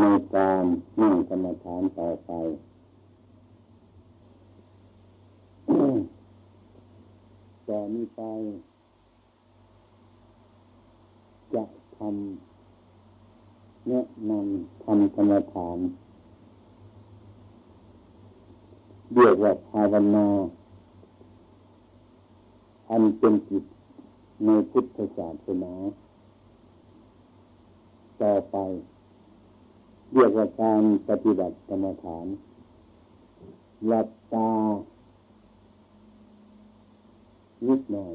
ในการนั่งกรรมฐานต่อไปต่อนี้ไป จะทำแนะนำทำกรรมฐานเรียกว่าภาวนาอันเป็นจิตในพุทธศาสนาต่อไป เรียกว่าการปฏิบัติกรรมฐาน หลับตานิดหน่อย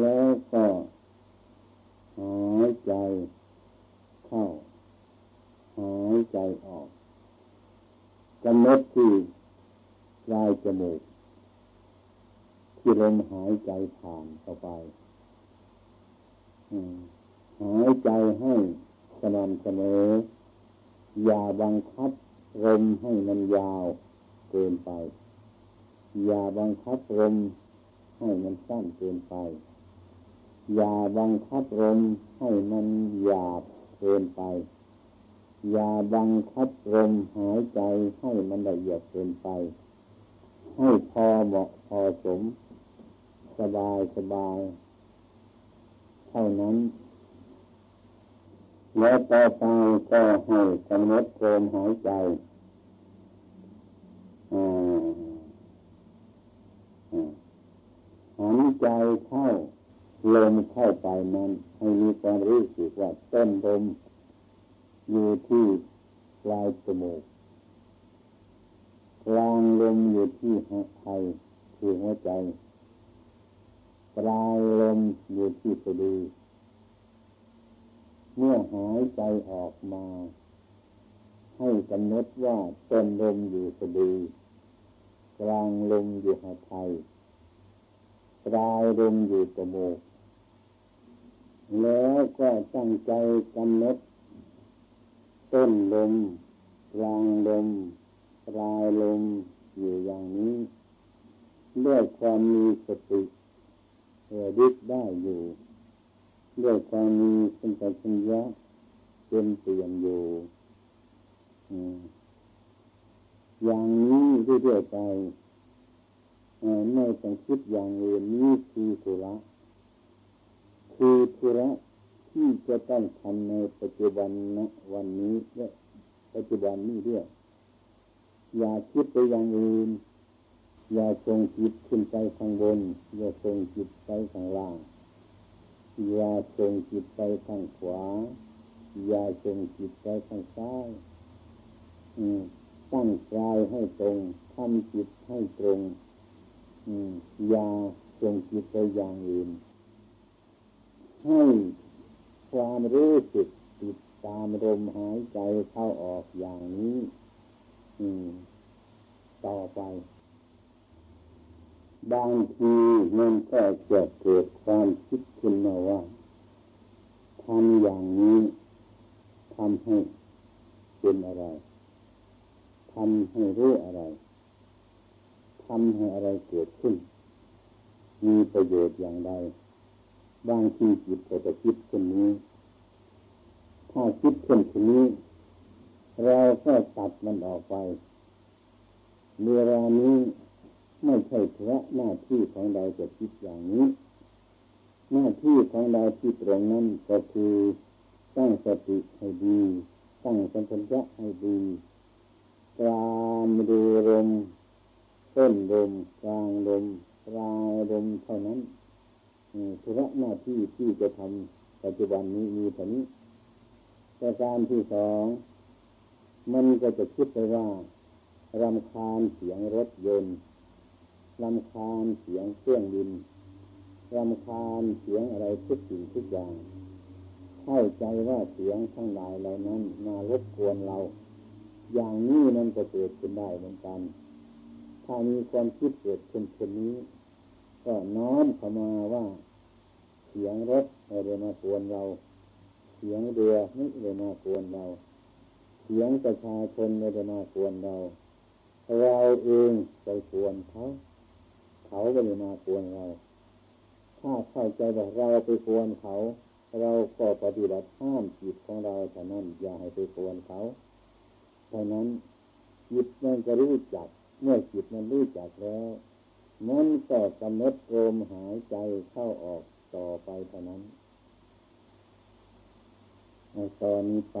แล้วก็หายใจเข้าหายใจออกกำหนดที่ปลายจมูก ที่ลมหายใจผ่านเข้าไปหายใจให้ ม่ำเสมอ อย่าบังคับลมให้มันยาวเกินไป อย่าบังคับลมให้มันสั้นเกินไป อย่าบังคับลมให้มันหยาบเกินไป อย่าบังคับลมหายใจให้มันละเอียดเกินไป ให้พอเหมาะพอสม สบายสบาย เท่านั้น แล้วต่อไปก็ให้กำหนดลมหายใจหายใจเข้าลมเข้าไปนั้นให้มีความรู้สึกว่าต้นลมอยู่ที่ปลายจมูกกลางลมอยู่ที่หัวใจคือหัวใจปลายลมอยู่ที่สะดือ เมื่อหายใจออกมา ให้กำหนดว่าต้นลมอยู่สะดือกลางลมอยู่หัวใจปลายลมอยู่จมูกแล้วก็ตั้งใจกำหนดต้นลมกลางลมปลายลมอยู่อย่างนี้ด้วยความมีสติระลึกได้อยู่ ด้วยความมีสัมปชัญญะเป็นเปลี่ยนอยู่อย่างนี้เรื่อยๆไปไม่ต้องคิดอย่างอื่นนี้คือธุระคือธุระที่จะต้องทำในปัจจุบันนะวันนี้และปัจจุบันนี้ด้วยอย่าคิดไปอย่างอื่น อย่าส่งจิตขึ้นไปข้างบน อย่าส่งจิตไปข้างล่าง อย่าส่งจิตไปทางขวา อย่าส่งจิตไปทางซ้ายตั้งกายให้ตรงทำจิตให้ตรงอย่าส่งจิตไปอย่างอื่น ให้ความรู้สึกติดตามลมหายใจเข้าออกอย่างนี้ต่อไป บางทีมันก็จะเกิดความคิดขึ้นมาว่าทำอย่างนี้ทำให้เป็นอะไรทำให้รู้อะไรทำให้อะไรเกิดขึ้น มีประโยชน์อย่างไรบางทีจิตก็จะคิดขึ้นนี้ ถ้าคิดขึ้นทีนี้ เราก็ตัดมันออกไปเวลานี้ ไม่ใช่พระหน้าที่ของเราจะคิดอย่างนี้ หน้าที่ของเราที่ตรงนั้นก็คือตั้งสติให้ดีตั้งสัมผัสให้ดีตามดูลมต้นลมกลางลมปลายลมเท่านั้นธุระหน้าที่ที่จะทำปัจจุบันนี้มีเท่านี้ประการที่สองมันก็จะคิดไปว่ารำคาญเสียงรถยนต์ รำคาญเสียงเครื่องบินรำคาญเสียงอะไรทุกสิ่งทุกอย่าง เข้าใจว่าเสียงทั้งหลายเหล่านั้นมารบกวนเรา อย่างนี้มันจะเกิดขึ้นได้เหมือนกัน ถ้ามีความคิดเกิดขึ้นเช่นนี้ ก็น้อมเข้ามาว่าเสียงรถไม่ได้มากวนเรา เสียงเรือไม่ได้มากวนเรา เสียงประชาชนไม่ได้มากวนเรา เราเองไปกวนเขา เขาก็ไม่มาควรเรา ถ้าเข้าใจว่าเราไปควรเขา เราก็ปฏิบัติห้ามจิตของเราเท่านั้นอย่าให้ไปกวนเขาเท่าะนั้นจิตมันจะรู้จัก เมื่อจิตมันรู้จักแล้วมันก็กำหนดลมหายใจเข้าออกต่อไปเท่านั้นตอนนี้ไป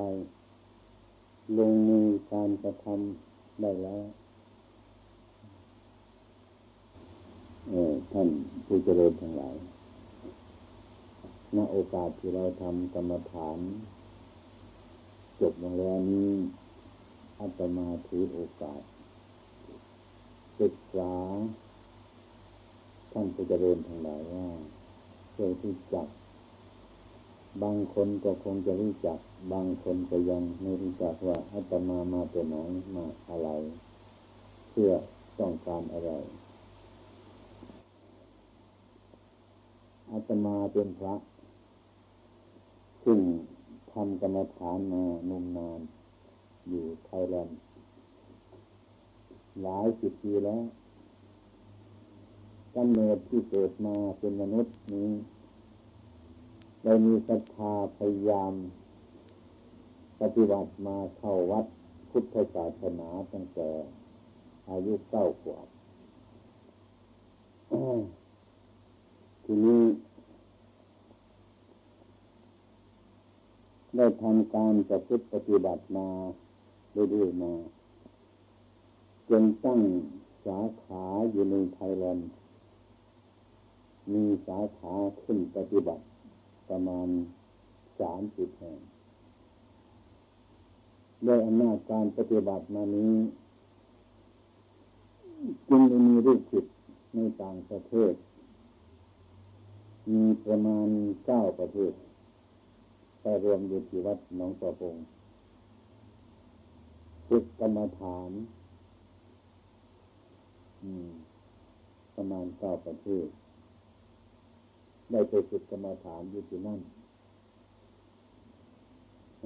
ลงมือการกระทำได้แล้ว ท่านผู้เจริญทั้งหลายณโอกาสที่เราทำกรรมฐาน จบลงแล้วนี้อาตมาถือโอกาสศึกษา ท่านผู้เจริญทั้งหลายว่าเคยรู้จัก บางคนก็คงจะรู้จัก บางคนก็ยังไม่รู้จักว่าอาตมามาตัวไหนมาอะไร เพื่อต้องการอะไร อาตมาเป็นพระซึ่งทำกรรมฐานมานมนานอยู่ไทยแลนด์หลายสิบปีแล้วกำเนิดที่เกิดมาเป็นมนุษย์นี้เรามีศรัทธาพยายาม ปฏิบัติมาเข้าวัดพุทธศาสนาตั้งแต่อายุเก้าขวบ ทีนี้ได้ทำการประพฤติปฏิบัติมาเรื่อยๆมา จนตั้งสาขาอยู่ในไทยแลนด์มีสาขาขึ้นปฏิบัติประมาณสามสิบแห่งด้วยอำนาจการปฏิบัติมานี้ จึงมีรูปจิตในต่างประเทศ มีประมาณเก้าประเทศแต่รวมอยู่ที่วัดหนองตะพงฝึกกรรมฐานประมาณเก้าประเทศได้ไปฝึกกรรมฐานอยู่ที่นั่น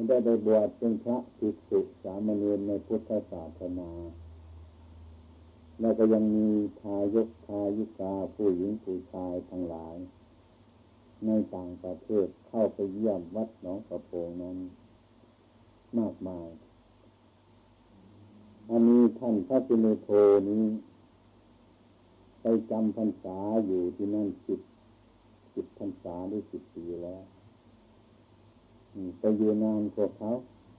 ได้ไปบวชเป็นพระภิกษุสามเณรในพุทธศาสนา แล้วก็ยังมีทายกทายิกาผู้หญิงผู้ชายทั้งหลาย ในต่างประเทศเข้าไปเยี่ยมวัดหนองกระโปงนั้น มากมาย อันนี้ท่านพระปิเนโทนี้ ไปจำพรรษาอยู่ที่นั่นสิบิบพรรษาหรือสิบปีแล้วไปอยู่นานกว่าเขา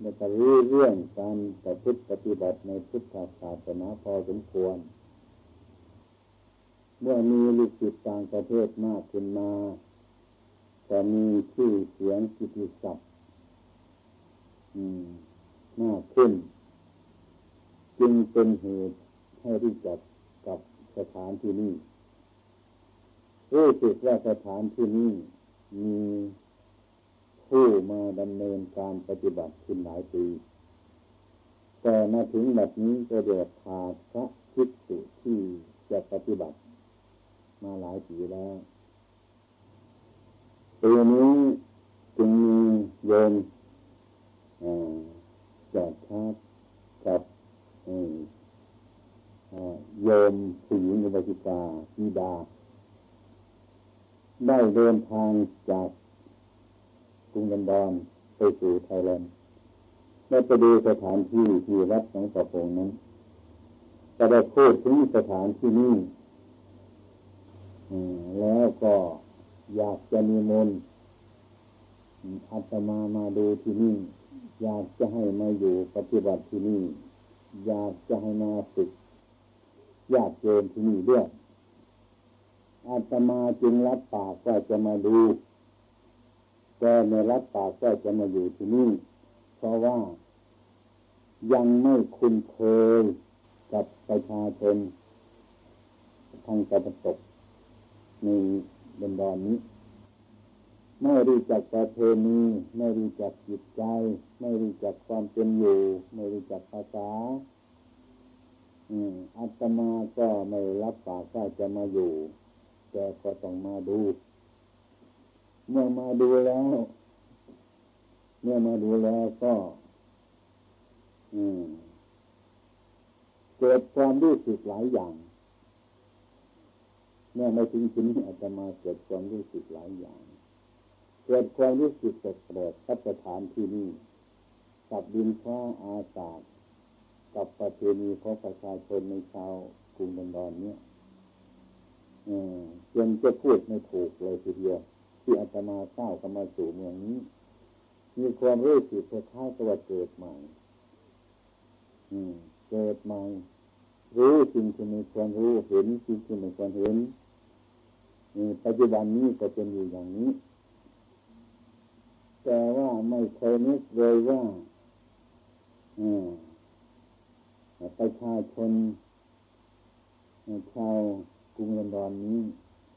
แล้วก็รู้เรื่องการประพฤติปฏิบัติในพุทธศาสนาพอสมควร เมื่อมีลูกศิษย์ต่างประเทศมากขึ้นมา ก็มีชื่อเสียงกิติศัพท์มากขึ้น จึงเป็นเหตุให้รู้จักกับสถานที่นี้รู้สึกว่าสถานที่นี้มีผู้มาดำเนินการปฏิบัติขึ้นหลายปีแต่มาถึงแบบนี้ก็เดือดขาดพระคิดสุที่จะปฏิบัติ มาหลายปีแล้ว ปีนี้จึงมีโยมจอดชาติกับโยมผู้หญิงอุบาสิกาธิดา ได้เดินทางจากกรุงลอนดอนไปสู่ไทยแลนด์ได้ไปดูสถานที่ที่วัดของสะพงนั้นก็ได้พูดถึงสถานที่นี้แล้วก็ อยากจะมีมนอาตมามาดูที่นี่ อยากจะให้มาอยู่ปฏิบัติที่นี่ อยากจะให้มาฝึกอยากเจนที่นี่ด้วยอาตมาจึงรับปากว่าจะมาดูแต่ไม่รับปากว่าจะมาอยู่ที่นี่เพราะว่ายังไม่คุ้นเคยกับประชาชนทางตะวันตกใน บนดอนนี้ ไม่รู้จักประเพณีไม่รู้จักจิตใจ ไม่รู้จักความเป็นอยู่ ไม่รู้จักภาษาอาตมาก็ไม่รับปากว่าจะมาอยู่แกก็ต้องมาดู เมื่อมาดูแล้ว เมื่อมาดูแล้วก็เกิดความรู้สึกหลายอย่าง เมื่อไม่ถึงชิ้นอาจจะมาเกิดความรู้สึกหลายอย่าง เกิดความรู้สึกแปลกๆกับสถานที่นี้กับดินฟ้าอากาศกับประเพณีของประชาชนในชาวกรุงลอนดอนเนี่ยจนจะพูดไม่ถูกเลยทีเดียว ที่อาตมาเข้ากันมาสู่เมืองนี้ มีความรู้สึกคล้ายๆกับว่าเกิดใหม่เกิดใหม่ รู้สิ่งที่ไมีความรู้เห็นสิ่งที่ไมีความเห็นปัจจุบันนี้ก็เป็นอยู่อย่างนี้ แต่ว่าไม่เคยนึกเลยว่าประชาชนชาวกรุงลอนดอนนี้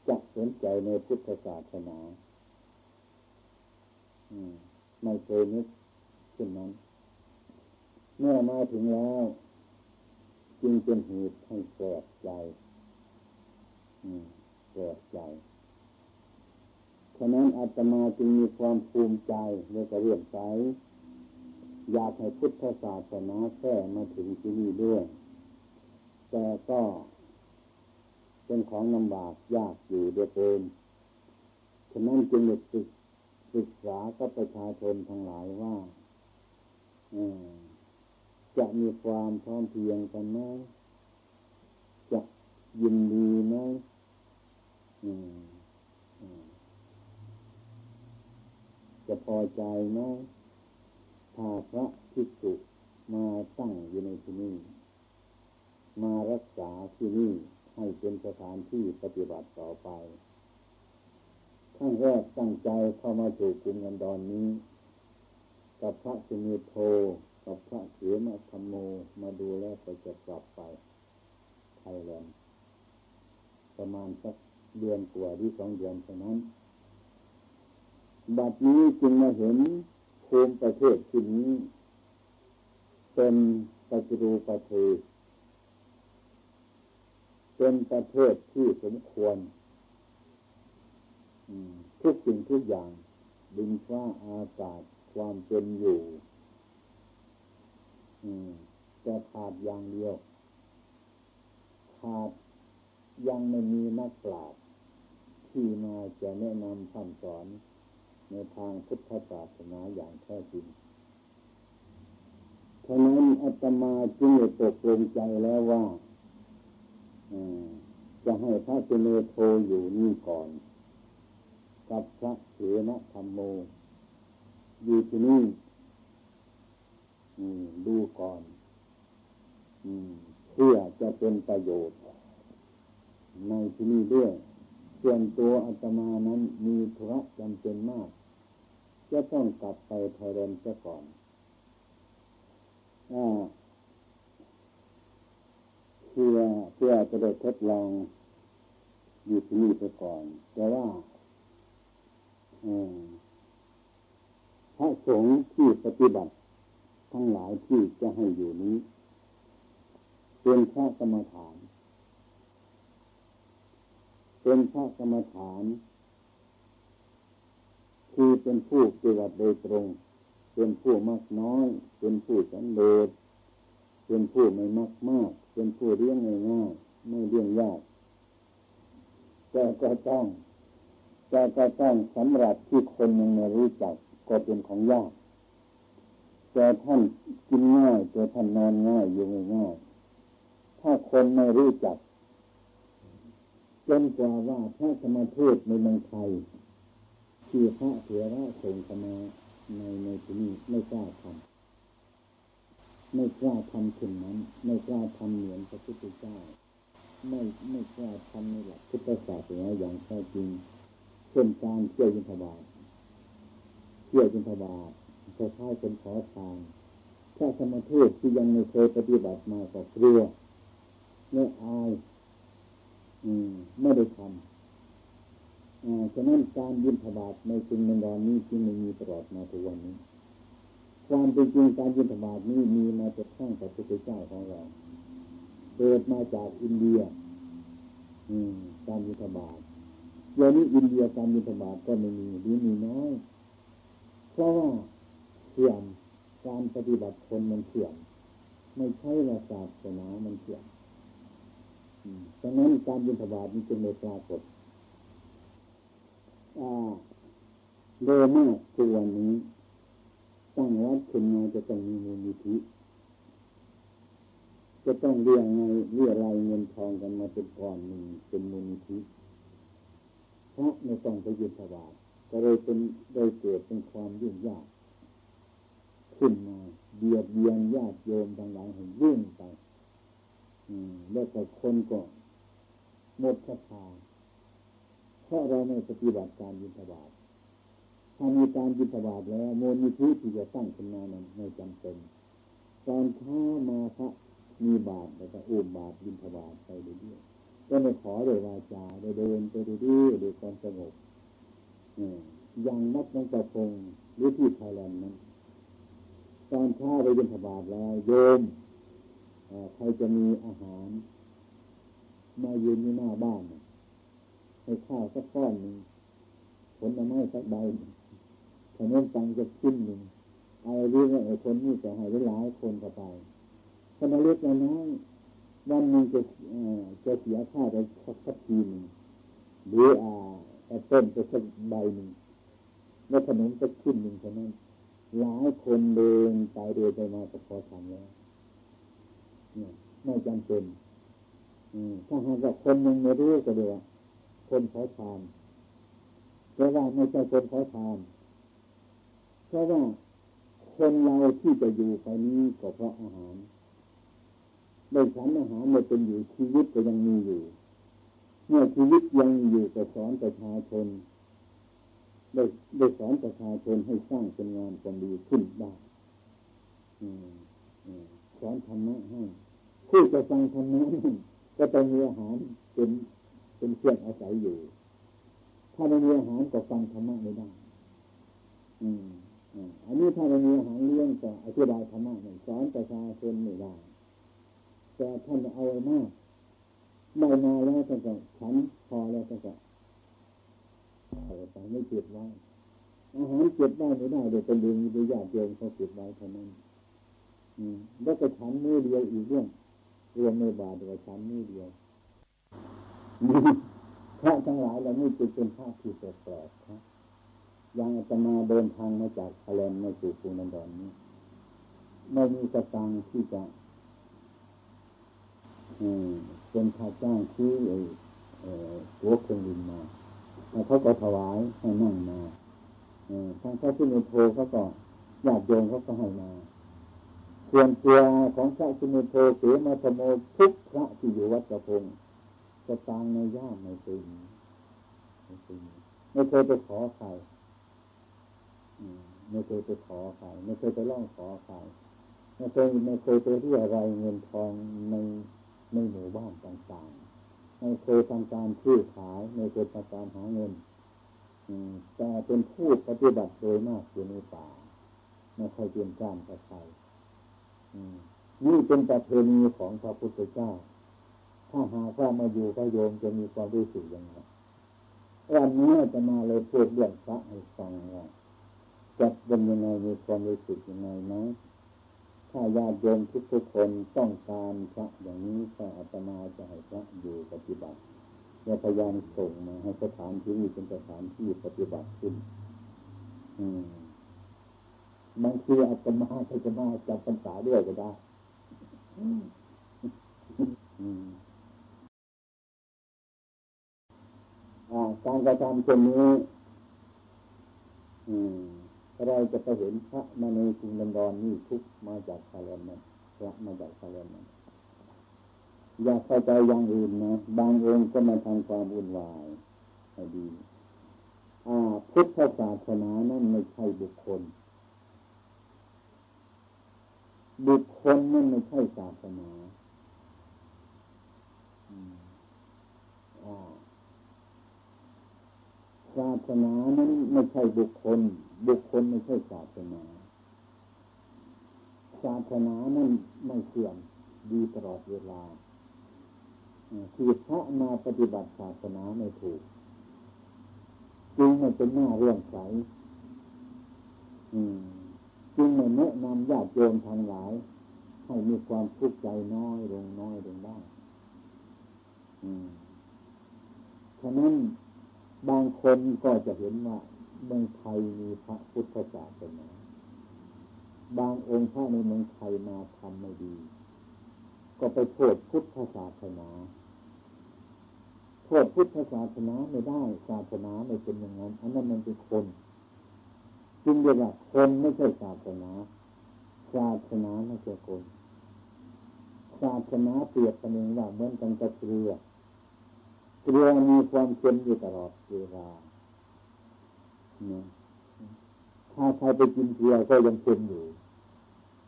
จะสนใจในพุทธศาสนาไม่เคยนึกเช่นนั้น เมื่อมาถึงแล้ว จึงเป็นเหตุให้แปลกใจแปลกใจ ฉะนั้นอาตมาจึงมีความภูมิใจในกระเรื่องใสอยากให้พุทธศาสนาแท้มาถึงที่นี่ด้วย แต่ก็เป็นของลำบากยากอยู่เดือเกินฉะนั้นจึงได้ศึกศึกษากับประชาชนทั้งหลายว่า จะมีความพร้อมเพียงกันไหมจะยินดีไหมจะพอใจไหมถ้าพระภิกษุมาตั้งอยู่ในที่นี้ มารักษาที่นี่ให้เป็นสถานที่ปฏิบัติต่อไปขั้นแรกตั้งใจเข้ามาสู่กรุงกันดอนนี้ กับพระสุเมโท กับพระเสือมาธรรมโมมาดูแลก็จะกลับไปไทยแลนด์ประมาณสักเดือนกว่าที่สองเดือนเท่านั้น บัดนี้จึงมาเห็นภูมิประเทศที่นี้เป็นปัจจุบันประเทศเป็นประเทศที่สมควรทุกสิ่งทุกอย่างดินฟ้าอากาศความเป็นอยู่ จะขาดอย่างเดียว ขาดยังไม่มีนักปราชญ์ที่มาจะแนะนำคำสอน ในทางพุทธศาสนาอย่างแท้จริงฉะนั้นอาตมาจึงตกลงใจแล้วว่าจะให้พระเจเนโทอยู่นี่ก่อน กับพระเถระธรรมโม อยู่ที่นี่ ดูก่อนเพื่อจะเป็นประโยชน์ ในที่นี้ด้วยส่วนตัวอาตมานั้นมีธุระจำเป็นมาก จะต้องกลับไปไทยแลนด์ซะก่อนอเพื่อเพื่อจะได้ทดลองอยู่ที่นี่ไปก่อน แต่ว่าพระสงฆ์ที่ปฏิบัติ ทั้งหลายที่จะให้อยู่นี้ เป็นพระกรรมฐาน เป็นพระกรรมฐาน คือเป็นผู้ปฏิบัติโดยตรง เป็นผู้มากน้อย เป็นผู้สันโดษเป็นผู้ไม่มากมาก เป็นผู้เลี้ยงง่ายๆไม่เลี้ยงยากแต่ก็ต้องแต่ก็ต้องสำหรับที่คนยังไม่รู้จักก็เป็นของยาก แต่ท่านกินง่ายแต่ท่านนอนง่ายอยู่ง่ายถ้าคนไม่รู้จักจนกว่าว่าพระธรรมเทศในเมืองไทยที่พระเถระส่งเข้ามาในในที่นี้ไม่กล้าทำไม่กล้าทำถึงนั้น ไม่กล้าทำเหมือนพระพุทธเจ้าไม่ไม่กล้าทำในหลักพุทธศาสนาอย่างแท้จริงเช่นการเที่ยวยินทบาทเที่ยวยินทบาท จะใช้เป็นขอทานถ้าสมทูตที่ยังไม่เคยปฏิบัติมาก็กลัวไม่อายอืมไม่ได้ทำฉะนั้นการยินทบาทในจึงในดอนนี้จึงไม่มีตลอดมาถึงวันนี้ ความเป็นจริงการยินทบาทนี้มีมาจากข้างพระพุทธเจ้าของเราเกิดมาจากอินเดีย อืม การยินทบาทเดี๋ยวนี้อินเดียการยินทบาทก็ไม่มีหรือมีน้อยเพราะว่า เสื่อมการปฏิบัติคนมันเสื่อมไม่ใช่ว่าศาสนามันเสื่อมฉะนั้นการยินทบาทนี้จึงไม่ปรากฏโดยมากทุกวันนี้ตั้งวัดขึ้นมาจะต้องมีมูลนิธิจะต้องเรียกไงเรียรายเงินทองกันมาเป็นก้อนหนึ่งเป็นมูลนิธิเพราะไม่ต้องไปยืนถวายก็เลยเป็นโดยเกิดเป็นความยุ่งยาก ขึ้นมาเบียดเบียนญาติโยมทั้งหลายให้ยุ่งไปอืแล้วก็คนก็หมดศรัทธาเพราะเราไม่ปฏิบัติการยินถวายถ้ามีการยินถวายแล้วโมนิธิที่จะตั้งขึ้นมานั้นไม่จำเป็นตอนเช้ามาพระมีบาตรแล้วก็อุ้มบาตรยินถวายไปเรื่อยๆก็ไม่ขอโดยวาจาโดยเดินไปเรื่อยๆโดยความสงบอย่างนักนักระพงหรือที่ไทยแลนด์นั้น ตอนเช้าไปยินถวายแล้วโยมใครจะมีอาหาร มายืนที่หน้าบ้านให้ข้าวสักก้อนหนึ่งผลไม้สักใบขนมปังจะขึ้นหนึ่งอะไรเรื่องไอ้คนนี้จะให้หลายคนเข้าไปคนเล็กน้อยวันนึงจะจะเสียค่าไปสักทีหนึ่งหรืออ่าต้นไปสักใบหนึ่งแล้วขนมจะขึ้นหนึ่งเท่านั้น หลายคนเดินไปเดินไปมาก็พอทำแล้วไม่จำเป็นถ้าหากว่าคนยังไม่รู้ก็เดี๋ยวคนขอทานเพราะว่าไม่ใช่คนขอทานเพราะว่าคนเราที่จะอยู่ไปนี้ก็เพราะอาหารโดยฉันอาหารมันเป็นอยู่ชีวิตก็ยังมีอยู่ เมื่อชีวิตยังอยู่ก็สอนประชาชน ได้ได้สอนประชาชนให้สร้างเป็นงานความดีขึ้นได้สอนธรรมะให้ผู้จะฟังธรรมะก็ต้องมีอาหารเป็นเป็นเครื่องอาศัยอยู่ ถ้าไม่มีอาหารก็ฟังธรรมะไม่ได้อืมอันนี้ถ้าไม่มีอาหารเลี้ยงก็อธิบายธรรมะสอนประชาชนไม่ได้แต่ท่านเอาไว้มากไม่มาแล้วก็ฉันพอแล้วก็ จะเอาไปไม่เก็บไว้อาหารเก็บไว้ไม่ได้เดี๋ยวเป็นเรื่องมีญาติโยมเขาเก็บไว้เท่านั้นอืมแล้วก็ฉันมือเดียวอีกเรื่องเรวมในบาดียวฉันมือเดียวพระทั้งหลายเหล่านี้จึงเป็นพระที่แปลกๆครับยังจะมาเดินทางมาจากทะเลนมาสู่ภูนันดอนนี้ไม่มีกระตังที่จะเป็นค่าจ้างที่หัวเครื่องบินมา เขาก็ถวายให้นั่งมาทางพระสุเมโทเขาก็ญาติโยมเขาก็ให้มาส่วนตัวของพระสุเมโทเสมาธโมทุกพระที่อยู่วัดกระพงจะตางในย่ามไม่เคยไม่เคยไม่เคยไปขอใครไม่เคยไปขอใครไม่เคยไปร้องขอใครไม่เคยไม่เคยไปเรียอะไรเงินทองในในหมู่บ้านต่างๆ ไม่เคยทำการซื้อขายไม่เคยทำการหาเงินแต่เป็นผู้ปฏิบัติโดยมากอยู่ในป่าไม่เคยเปลี่ยนก้านกับใครนี่เป็นประเพณีของพระพุทธเจ้า ถ้าหากว่ามาอยู่ก็โยมจะมีความรู้สึกยังไงวันนี้จะมาเลยพูดเรื่องพระให้ฟังว่าจะเป็นยังไงมีความรู้สึกยังไงนะ ถ้าญาติโยมทุกทุกคนต้องการพระอย่างนี้ก็อาตมาจะให้พระอยู่ปฏิบัติและพยายามส่งมาให้สถานที่นี้เป็นสถานที่ปฏิบัติขึ้น อืมบางทีอาตมาจะมาจับปัญษาด้วยก็ได้การกระทำเช่นนี้ อืม เราจะไปเห็นพระมาในกรุงลอนดอนนี่ทุกมาจากคาเลนนั้นพระมาจากคาเลนนั้นอย่าเข้าใจอย่างอื่นนะบางองค์ก็มาทำความวุ่นวายให้ดีพุทธศาสนานั้นไม่ใช่บุคคล บุคคลนั้นไม่ใช่ศาสนา ศาสนานั้นไม่ใช่บุคคล บุคคลไม่ใช่ศาสนา ศาสนานั้นไม่เสื่อมดีตลอดเวลาที่พระมาปฏิบัติศาสนาไม่ถูกจึงไม่เป็นหน้าเรื่องใสจึงไม่แนะนำญาติโยมทางหลาย ให้มีความทุกข์ใจน้อยลงน้อยลงได้ฉะนั้น บางคนก็จะเห็นว่าเมืองไทยมีพระพุทธศาสนา บางองค์พระในเมืองไทยมาทำไม่ดี ก็ไปโทษพุทธศาสนา โทษพุทธศาสนาไม่ได้ ศาสนาไม่เป็นอย่างนั้น อันนั้นมันเป็นคน จึงเรียกว่าคนไม่ใช่ศาสนา ศาสนาไม่ใช่คน ศาสนาเปรียบกันเองว่าเหมือนกันกับเกลือ เกลือมีความเค็มอยู่ตลอดเวลาถ้าใครไปกินเกลือก็ยังเค็มอยู่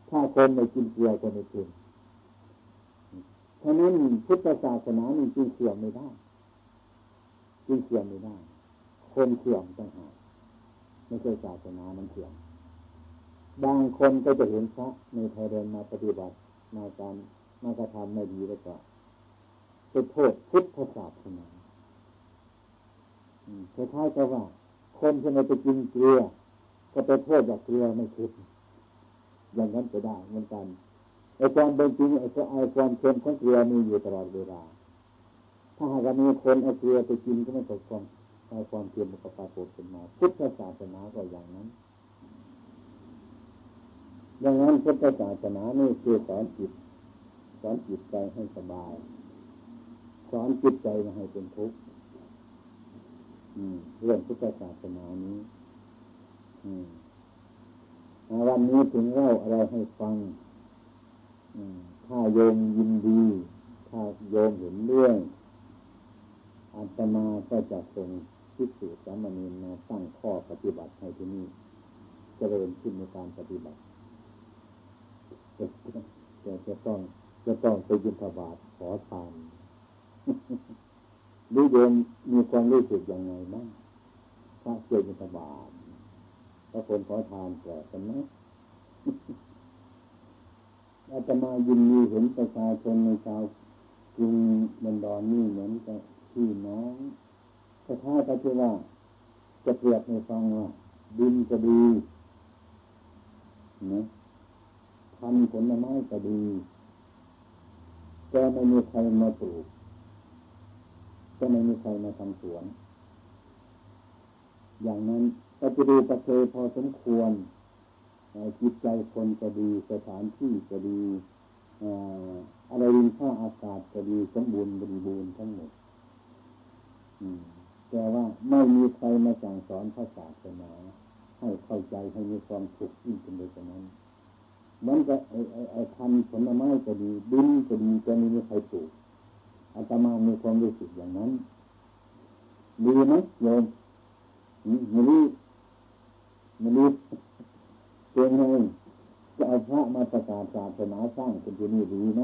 ถ้าคนไม่กินเกลือก็ไม่เค็มเพราะนั้นพุทธศาสนานี่จึงเสื่อมไม่ได้จึงเสื่อมไม่ได้ คนเสื่อมต่างหากไม่ใช่ศาสนามันเสื่อมบางคนก็จะเห็นพระในไทยเดินมาปฏิบัติมาการมากระทำไม่ดีแล้วก็ ไปโทษพุทธศาสนาคล้ายๆกับว่า คนที่ไม่ไปกินเกลือ ก็ไปโทษจากเกลือไม่คิดอย่างนั้นก็ได้เหมือนกันไอ้ความเป็นจริงไอ้ไอ้ความเค็มของเกลือมีอยู่ตลอดเวลา ถ้าหากมีคนเอาเกลือไปกินก็ไม่ตกความไอ้ความเค็มมันก็ปรากฏขึ้นมาพุทธศาสนาก็อย่างนั้น ดังนั้นพุทธศาสนานี่คือสอนจิตสอนจิตใจให้สบาย สอนจิตใจมาให้เป็นทุกข์เรื่องพุทธศาสนานี้วันนี้ถึงเล่าอะไรให้ฟังถ้าโยมยินดี ถ้าโยมเห็นเรื่องอาตมาก็จะส่งพิสูจน์สามเณรมาตั้งข้อปฏิบัติให้ที่นี่เจริญขึ้นในการปฏิบัติจะจะต้องจะต้องไปยินทบาทขอทาน ดูโยมมีความรู้สึกยังไงบ้างถ้าเจอยินทบาทถ้าคนขอทานแก่กันไหมอาตมายินดีเห็นประชาชนในชาวกรุงบันดอนนี่เหมือนกับพี่น้องสถาก็คือว่า จะเปรียบในฟังว่าดินก็ดีนะพันผลไม้ก็ดีแต่ไม่มีใครมาปลูก ก็ไม่มีใครมาทำสวน อย่างนั้นก็จะดูประเทพอสมควรจิตใจคนก็ดีสถานที่ก็ดีอะไรรินข้าอากาศก็ดีสมบูรณ์บริบูรณ์ทั้งหมดแต่ว่าไม่มีใครมาสั่งสอนพระศาสนาให้เข้าใจให้มีความสุขยิ่งขึ้นไปกว่านั้นมันก็ไอ้ไอ้ไอ้พันผลไม้ก็ดีดินก็ดีจะไม่มีใครปลูก อาตมามีความรู้สึกอย่างนั้นดีไหมโยมไม่รู้ไม่รู้เป็นไงจะเอาพระมาประกาศศาสนาสร้างเป็นที่นี่ดีไหม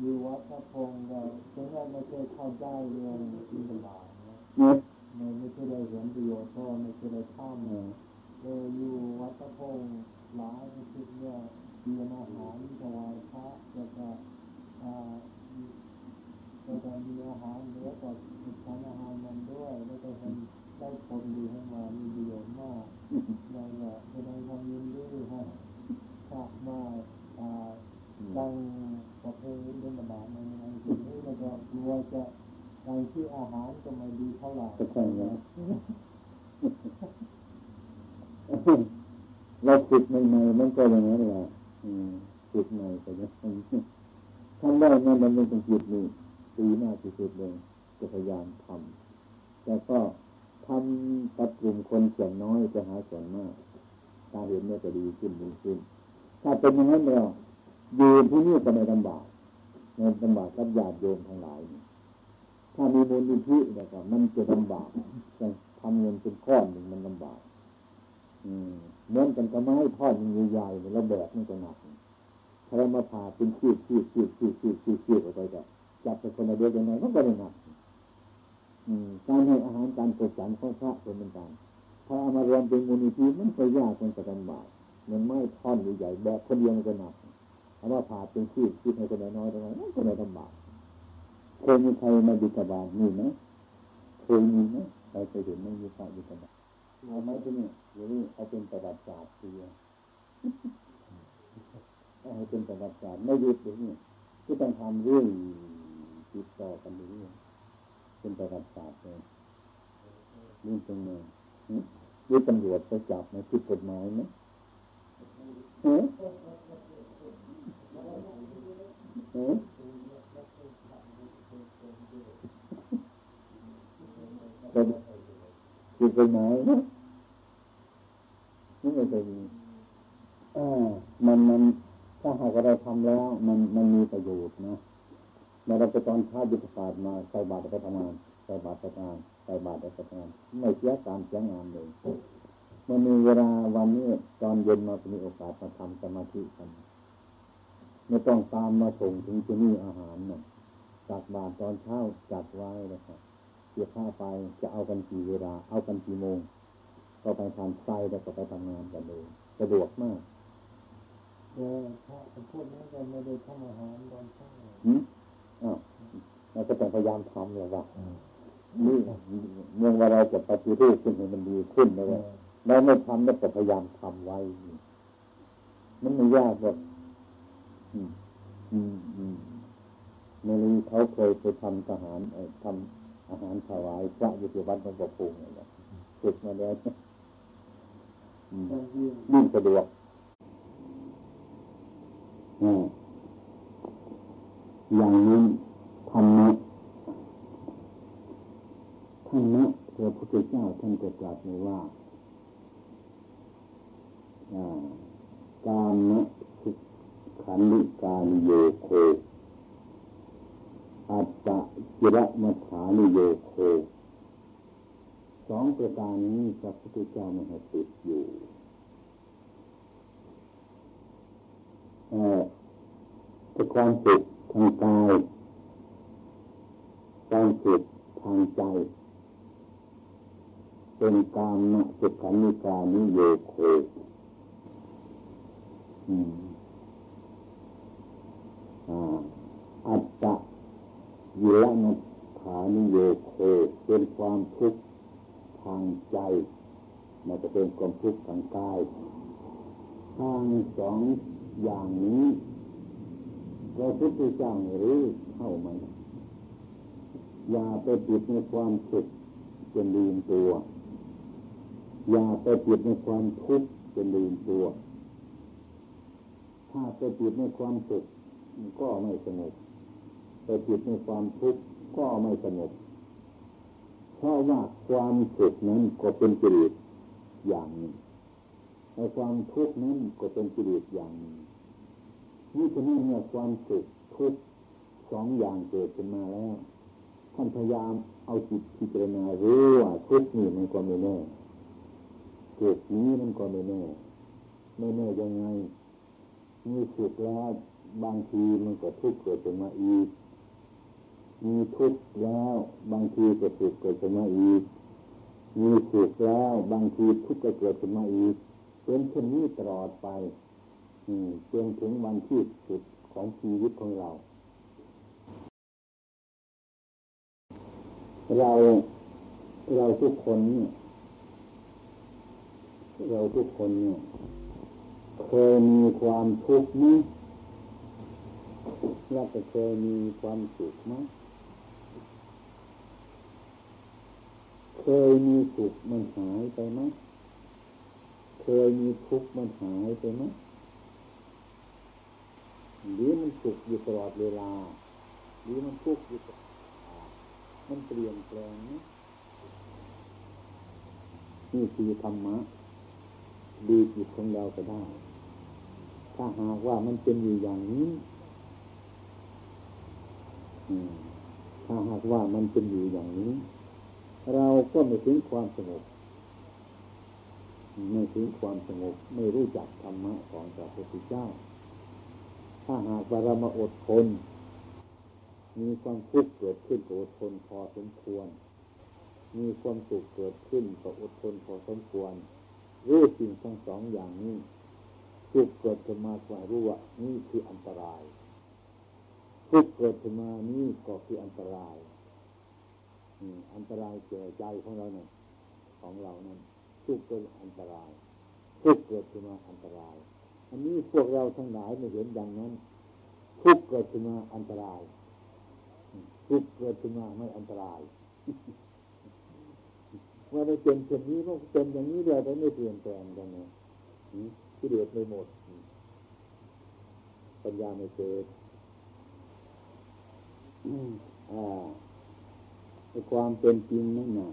อยู่วัดพระพงศ์เราถึงเราไม่เคยเข้าใจเรื่องอินทบาทนะไม่เคยได้เห็นประโยชน์เพราะไม่เคยได้ทำเอออยู่วัดพระพงศ์หลายสิบเนี่ยมีอาหารถวายพระแล้วก็ อ่าแล้วก็มีอาหารเหลือก็ทานอาหารมันด้วยแล้วก็เห็นได้ผลดีให้มามีประโยชน์มากนั่นแหละแสดงความยินดีให้พระมาอ่าตั้งประเพณีเรื่องบาในในที่งนี้แล้วก็กลัวจะในที่อาหารก็ไม่ดีเท่าไหร่ก็ใช่ไหมเราฝึกใหม่ๆมันก็อย่างนั้นแหละฝึกใหม่ก็ยัง ทำได้เนี่ยมันไม่ต้องจิตนี่ตีหน้าที่สุดเลยจะพยายามทำแต่ก็ทำกับกลุ่มคนส่วนน้อยจะหาส่วนมากตาเห็นเนี่ยจะดีขึ้นดีขึ้น ถ้าเป็นอย่างนั้นเราอยู่ที่นี่ก็ไม่ลำบากไม่ลำบากกับญาติโยมทั้งหลาย ถ้ามีมูลนิธินะครับมันจะลำบากทำเงินเป็นข้อนหนึ่งมันลำบาก อืมเหมือนกันกับไม้ทอดมันใหญ่ๆแล้วแบกมันจะหนัก เรามาผ่าเป็นขีดขีดขีดขีดขีดขีดขีดออกไปก็จับไปคนละเดียวยังไงมันก็ไม่หนักการให้อาหารการปกสันของพระเป็นเหมือนกันถ้าเอามารวมเป็นมูลนิธิมันก็ยากมันจะลำบากเหมือนไม้ท่อนใหญ่แบกคนเดียวมันก็หนักเอาว่าผ่าเป็นขีดขีดให้คนน้อยๆตรงนั้นก็ไม่ลำบากเคยมีใครมาบิดาบาลนี่ไหมเคยมีไหมใครเคยเห็นไหมมีพระบิดาบาลเอาไหมที่นี่หรือนี่เอาเป็นประวัติศาสตร์เสีย ให้เป็นประวัติศาสตร์ไม่ยุดเลยนี่ที่ต้องทำเรื่องติดต่อกันเรื่อยเป็นประวัติศาสตร์เลยนี่ตรงไหนยี่ตำรวจไปจับในผิดกฎหมายไหมเออเออป็นผิดกฎหมายนะนี่ไม่ใช่อ่ามันมัน ถ้าหากเราทำแล้ว มันมันมีประโยชน์นะเราไปตอนเช้ายุทธศาสตร์มาใส่บาตรไปทำงานใส่บาตรไปทำงานใส่บาตรไปทำงานไม่เสียการเสียงานเลยมันมีเวลาวันนี้ตอนเย็นมาจะมีโอกาสมาทำสมาธิกันไม่ต้องตามมาส่งถึงที่นี่อาหารนะ่ะจัดบาตรตอนเช้าจัดไว้นะครับเสียค่าไปจะเอากันกี่เวลา เอากันกี่โมง ก็ไปทานไส้แล้วก็ไปทำงานกันเลยสะดวกมาก เออถ้าพูดนี้ก็ไม่ได้ทำอาหารตอนเช้าอืมอ้าวเราก็ต้องพยายามทำเลยว่านี่เมือว่าเราจะปฏิรูปขึ้นให้มันดีขึ้นนะว่าเราไม่ทำแล้วก็พยายามทำไว้ มันไม่ยากหรอกอืม อืมอืมในนี้เขาเคยไปทำทหารทำอาหารถวายพระอยู่ที่วัดหลวงปู่ปูนี่แหละฝึกมาแล้วยิ่งสะดวก อย่างนี้ธรรมะธรรมะพระพุทธเจ้าท่านก็ตรัสไว้ว่าการมะสุขันธิการโยโค อัตตะจิระมัฐานิโยโค สองประการนี้พระพุทธเจ้าไม่ให้ติดอยู่ แต่ความสุขทางกายความสุขทางใจ เป็นกามนะสุขันนิกานิโยโคอัตตะยิละนัฐานิโยโคเป็นความทุกข์ทางใจมันจะเป็นความทุกข์ทางกายทางสอง อย่างนี้พระพุทธเจ้ารู้เข้ามันอย่าไปติดในความสุขจนลืมตัว อย่าไปติดในความทุกข์จนลืมตัว ถ้าไปติดในความสุขก็ไม่สงบไปติดในความทุกข์ก็ไม่สงบเพราะว่าความสุขนั้นก็เป็นกิเลสอย่างหนึ่งในความทุกข์นั้นก็เป็นกิเลสอย่างหนึ่ง นี่ฉะนั้เนี่ยความสุขทุกสองอย่างเกิดขึ้นมาแล้ว ท่านพยายามเอาจิตพิจารณารู้ว่าทุกนี่มันก็ไม่แน่เกิดนี้มันก็ไม่แน่ไม่แน่ยังไงมีสุขแล้วบางทีมันก็ทุกข์เกิดขึ้นมาอีก มีทุกข์แล้วบางทีก็สุขเกิดขึ้นมาอีก มีสุขแล้วบางทีทุกข์ก็เกิดขึ้นมาอีกเป็นเช่นนี้ตลอดไป จนถึงวันที่สุดของชีวิตของเรา เราเราทุกคนเนี่ยเราทุกคนเนี่ยเคยมีความทุกข์ไหมเราจะเคยมีความสุขไหมเคยมีสุขมันหายไปไหมเคยมีทุกข์มันหายไปไหม หรือมันสุขอยู่ตลอดเวลา หรือมันทุกข์อยู่ตลอดมันเปลี่ยนแปลงนะนี่คือธรรมะดีจิตของเราก็ได้ ถ้าหากว่ามันเป็นอยู่อย่างนี้ถ้าหากว่ามันเป็นอยู่อย่างนี้ เราก็ไม่ถึงความสงบไม่ถึงความสงบไม่รู้จักธรรมะของพระพุทธเจ้า ถ้าหากว่าเรามาอดทน มีความทุกข์เกิดขึ้นก็อดทนพอสมควร มีความสุขเกิดขึ้นก็อดทนพอสมควรรู้สิ่งทั้งสองอย่างนี้ทุกเกิดขึ้นมาก็รู้ว่านี่คืออันตรายทุกเกิดขึ้นมานี่ก็คืออันตรายอันตรายเกิดใจของเราเนี่ยของเรานั้นทุกเป็นอันตรายทุกเกิดขึ้นมาอันตราย อันนี้พวกเราทั้งหลายไม่เห็นอย่างนั้นทุกเกิดขึ้นมาอันตรายทุกเกิดขึ้นมาไม่อันตรายว่าไม่เป็นเช่นนี้ก็เป็นอย่างนี้เดียวแต่ไม่เปลี่ยนแปลงกันนะที่เดือดไม่หมด ปัญญาไม่เกิดอ่าความเป็นจริงนั่นนะ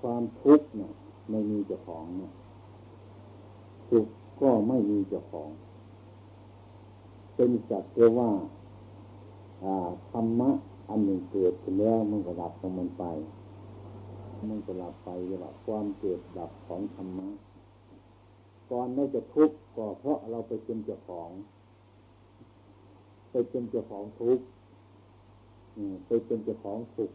ความทุกข์นะไม่มีเจ้าของเนะ สุขก็ไม่มีเจ้าของ เป็นจัดเรียกว่าธรรมะอันหนึ่งเกิดขึ้นแล้วมันก็ดับของมันไป มันก็ดับไปเรียกว่าความเกิดดับของธรรมะก่อนไม่จะทุกข์ก็เพราะเราไปเป็นเจ้าของ ไปเป็นเจ้าของทุกข์ไปเป็นเจ้าของสุข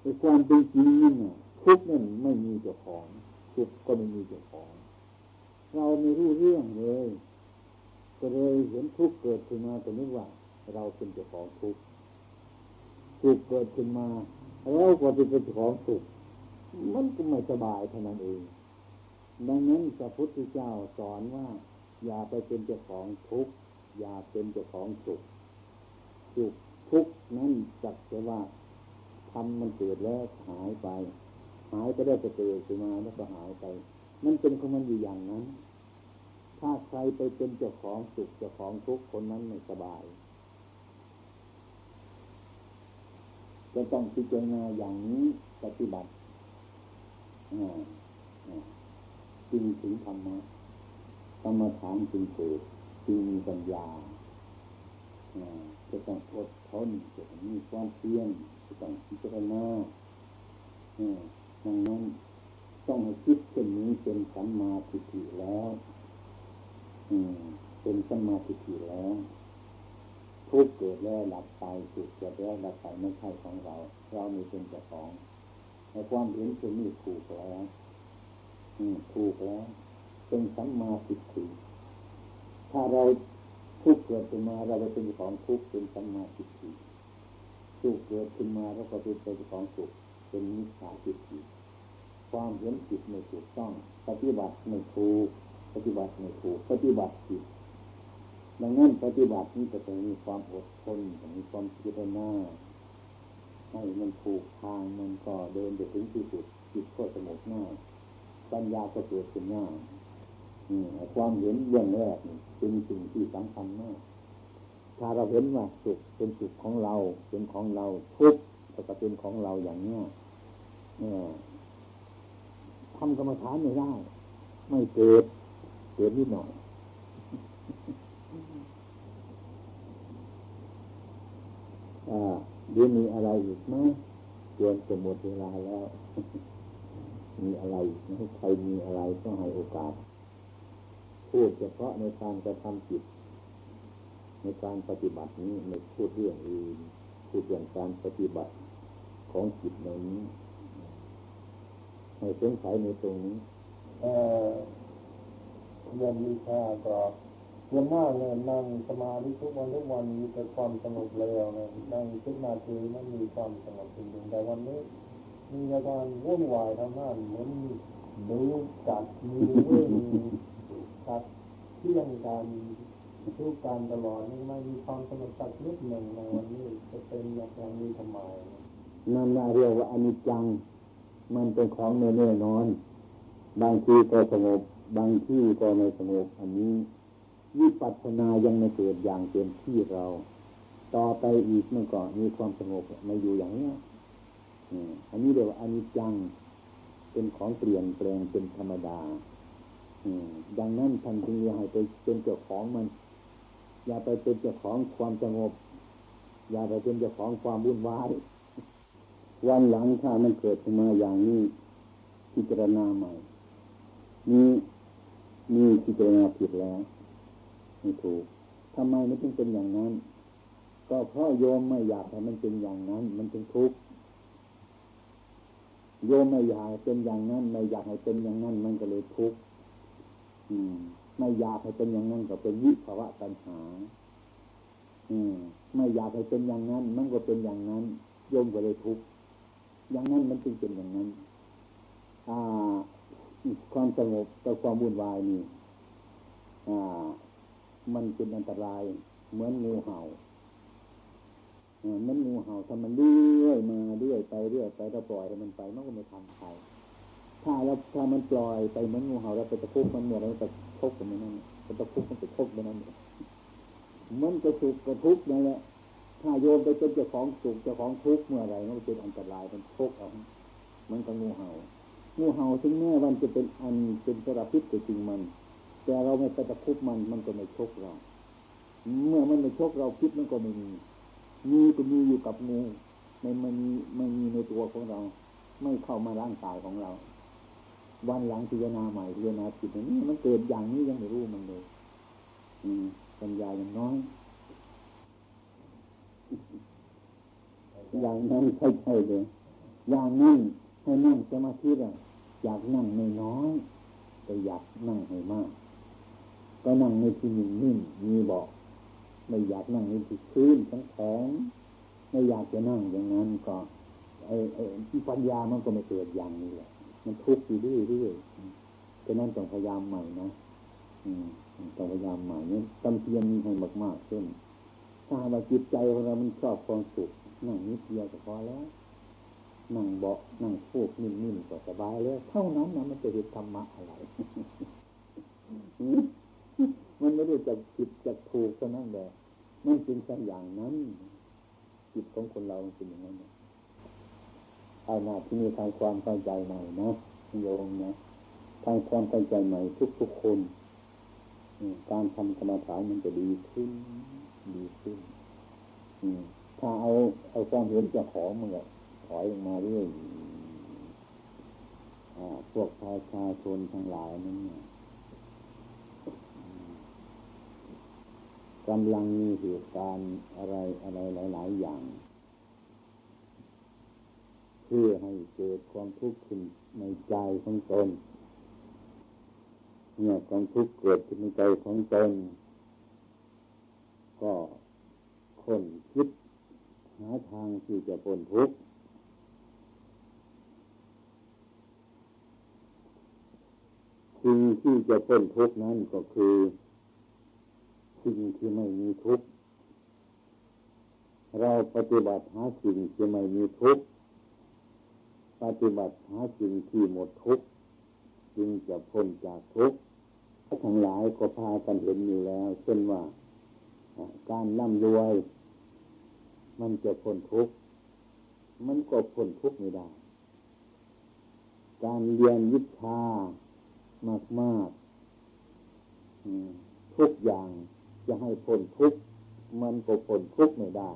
ในความเป็นจริงนี่ทุกข์นั่นไม่มีเจ้าของสุขก็ไม่มีเจ้าของ เราไม่รู้เรื่องเลย ก็เลยเห็นทุกข์เกิดขึ้นมาแต่นึกว่า เราเป็นเจ้าของทุกข์สุกข์เกิดขึ้นมาเราก็เป็นเจ้าของสุขมันก็ไม่สบายเท่านั้นเอง ดังนั้นพระพุทธเจ้าสอนว่า อย่าไปเป็นเจ้าของทุกข์อย่าเป็นเจ้าของสุขสุขทุกข์นั้นจักจะว่าทำมันเกิดแล้วหายไป หายไปได้จะเกิดขึ้นมาแล้วก็หายไป นั่นเป็นของมันอยู่อย่างนั้น ถ้าใครไปเป็นเจ้าของสุขเจ้าของทุกคนนั้นไม่สบายจะต้องพิจารณาอย่างนี้ปฏิบัติจึงถึงธรรมะธรรมฐานจึงเกิดจึงมีปัญญาจะต้องอดทนจะต้องมีความเพียรจะต้องพิจารณาดังนั้น ต้องคิดเช่นนี้เป็นสัมมาทิฏฐิแล้วเป็นสัมมาทิฏฐิแล้วทุกเกิดแล้วหลับไปสุขเกิดแล้วหลับไปไม่ใช่ของเรา เราไม่เป็นเจ้าของในความเห็นเช่นนี้ถูกแล้วถูกแล้วเป็นสัมมาทิฏฐิถ้าเราทุกเกิดขึ้นมาเราไปเป็นของทุกเป็นสัมมาทิฏฐิสุขเกิดขึ้นมาเราก็เป็นเป็นของสุขเป็นมิจฉาทิฏฐิ ความเห็นผิดไม่ถูกต้อง ปฏิบัติไม่ถูก ปฏิบัติไม่ถูก ปฏิบัติผิดดังนั้นปฏิบัตินี้จะต้องมีความอดทนมีความพิจารณาให้มันถูกทางมันก็เดินไปถึงที่สุดจิตก็สงบง่ายปัญญาก็เกิดขึ้นง่ายความเห็นเรื่องแรกเป็นสิ่งที่สำคัญมาก ถ้าเราเห็นว่าสุขเป็นสุขของเรา เป็นของเราทุกข์ก็เป็นของเราอย่างเนี้ย ทำกรรมฐานไม่ได้ ไม่เกิดเกิดนิดหน่อยอ่าเดี๋ยวมีอะไรอีกไหมจวนจะหมดเวลาแล้ว มีอะไรไหมใครมีอะไรก็ให้โอกาส พูดเฉพาะในการกระทำจิต ในการปฏิบัตินี้ไม่พูดเรื่องอื่นพูดเรื่องการปฏิบัติของจิตในนี้ ให้สงสัยในตรงนี้เออเรียนวิชาก็เรียนมากเนี่ยนั่งสมาธิทุกวันทุกวันมีแต่ความสงบแล้วเนี่ยนั่งทุกนาทีมันมีความสงบจริงๆแต่วันนี้มีอาการวุ่นวายทางนั้นเหมือนดูจัดมีเว้ตัดเที่ยงการทุกการตลอดนี่ไม่มีความสงบสักนิดหนึ่งในวันนี้จะเป็นอย่างนี้ทำไมนั่นเรียกว่าอนิจจัง มันเป็นของแน่นอน บางทีก็สงบบางที่ก็ไม่สงบอันนี้วิปัสสนายังไม่เกิดอย่างเต็มที่เรา ต่อไปอีกเมันก็มีความสงบมาอยู่อย่างนี้อันนี้เรียกว่าอนิจจังเป็นของเปลี่ยนแปลงเป็นธรรมดาดังนั้นท่านจึงอย่าให้ไปเป็นเจ้าของมัน อย่าไปเป็นเจ้าของความสงบ อย่าไปเป็นเจ้าของความวุ่นวาย วันหลังถ้ามันเกิดขึ้นมาอย่างนี้พิจารณาใหม่นี่นี่พิจารณาผิดแล้วไม่ถูกทำไมมันจึงเป็นอย่างนั้น ก็เพราะโยมไม่อยากให้มันเป็นอย่างนั้น มันจึงทุกข์โยมไม่อยากให้เป็นอย่างนั้น ไม่อยากให้เป็นอย่างนั้น มันก็เลยทุกข์ไม่อยากให้เป็นอย่างนั้นก็เป็นวิภาวะปัญหา อืม ไม่อยากให้เป็นอย่างนั้น มันก็เป็นอย่างนั้น โยมก็เลยทุกข์ อย่างนั้นมันจึงเป็นอย่างนั้นอ่าความสงบกับความวุ่นวายนี่อ่ามันเป็นอันตราย เหมือนงูเห่ามันงูเห่าทำมันเรื่อยมาเรื่อยไปเรื่อยไปถ้าปล่อยให้มันไปมันก็ไม่ทำใครถ้าเราถ้ามันปล่อยไปเหมือนงูเห่าเราไปตะคุบมันเมื่อไรมันจะทกกันไม่นั่นมันตะคุบมันจะทกไปนั่นมันจะสุกกระทุกนั่นแหละ ถ้าโยมไปเป็นเจ้าของสุขเจ้าของทุกข์เมื่อไรมันเป็นอันตรายมันทุกข์เอามันก็งูเห่างูเห่าถึงแม้วันจะเป็นอันเป็นสารพิษแต่จริงมัน แต่เราไม่ไปตะคุบมันมันก็ไม่ชกเรา เมื่อมันไม่ชกเราพิษมันก็ไม่มีมีก็มีอยู่กับงูไม่ไม่มีไม่มีในตัวของเรา ไม่เข้ามาร่างกายของเรา วันหลังพิจารณาใหม่พิจารณาจิตนี้มันเกิดอย่างนี้ยังไม่รู้มันเลย อืมปัญญาย่างน้อย อย่างนั้นใช่ใช่เลย อย่างนั้นให้นั่งสมาธิอะอยากนั่งในน้อยแต่อยากนั่งให้มาก ก็นั่งในที่นิ่งนิ่งมีบอกไม่อยากนั่งในที่พื้นแข็งแข็งไม่อยากจะนั่งอย่างนั้นก็ไอ้ไอ้ที่ปัญญามันก็ไม่เกิดอย่างนี้แหละมันทุกข์อยู่เรื่อยเรื่อยฉะนั้นต้องพยายามใหม่นะ อืมต้องพยายามใหม่เนี่ยตำเพียรมีให้มากๆเช่น ถ้าว่าจิตใจของเรามันชอบความสุขนั่งนิดเดียวก็พอแล้วนั่งเบาะนั่งฟูกนิ่มๆก็สบายแล้วเท่านั้นนะมันจะเห็นธรรมะอะไรมันไม่ได้จะผิดจะถูกเท่านั้นแหละมันเป็นสัญอย่างนั้นจิตของคนเราเป็นอย่างนั้นเอาหน้าที่มีทางความเข้าใจใหม่นะโยมนะทางความเข้าใจใหม่ทุกๆคนการทำกรรมฐานมันจะดีขึ้น ดีขึ้นถ้าเอาเอาความเห็นจะขอมันก็ถอยลงมาเรื่อยพวกประชาชนทั้งหลายนั้นกำลังมีเหตุการณ์อะไรอะไรหลาย ๆ อย่าง เพื่อให้เกิดความทุกข์ขึ้นในใจของตนเนี่ยความทุกข์เกิดขึ้นในใจของตน ก็คนคิดหาทางที่จะพ้นทุกข์สิ่งที่จะพ้นทุกข์นั้นก็คือสิ่งที่ไม่มีทุกข์เราปฏิบัติหาสิ่งที่ไม่มีทุกข์ปฏิบัติหาสิ่งที่หมดทุกข์จึงจะพ้นจากทุกข์ทั้งหลายก็พากันเห็นอยู่แล้ว เช่นว่า การร่ำรวย มันจะพ้นทุกข์มันก็พ้นทุกข์ไม่ได้ การเรียนวิชามากมากทุกอย่างจะให้พ้นทุกข์มันก็พ้นทุกข์ไม่ได้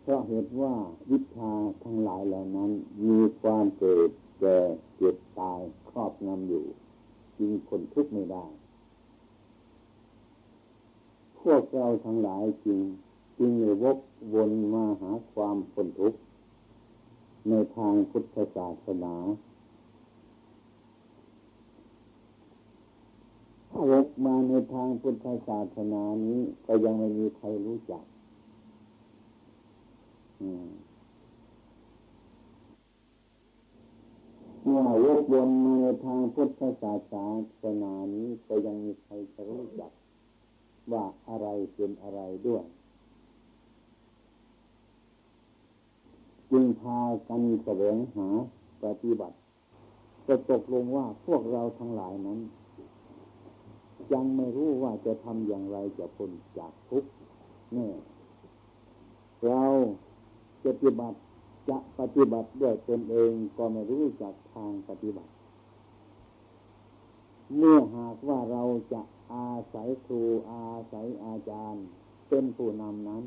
เพราะเหตุว่าวิชาทั้งหลายเหล่านั้น มีความเกิดแก่เจ็บตายครอบงำอยู่จึงพ้นทุกข์ไม่ได้ พวกเราทั้งหลายจริงจึงเลยวกวนมาหาความพ้นทุกข์ในทางพุทธศาสนาถ้าวกมาในทางพุทธศาสนานี้ ก็ยังไม่มีใครรู้จักเมื่อวกวนมาในทางพุทธศาสนานี้ก็ยังมีใครจะรู้จัก ว่าอะไรเป็นอะไรด้วย จึงพากันแสวงหาปฏิบัติจะตกลงว่าพวกเราทั้งหลายนั้น ยังไม่รู้ว่าจะทำอย่างไรจะพ้นจากทุกข์เนี่ยเราจะปฏิบัติจะปฏิบัติด้วยตนเองก็ไม่รู้จักทางปฏิบัติ เมื่อหากว่าเราจะอาศัยครูอาศัยอาจารย์เป็นผู้นำนั้น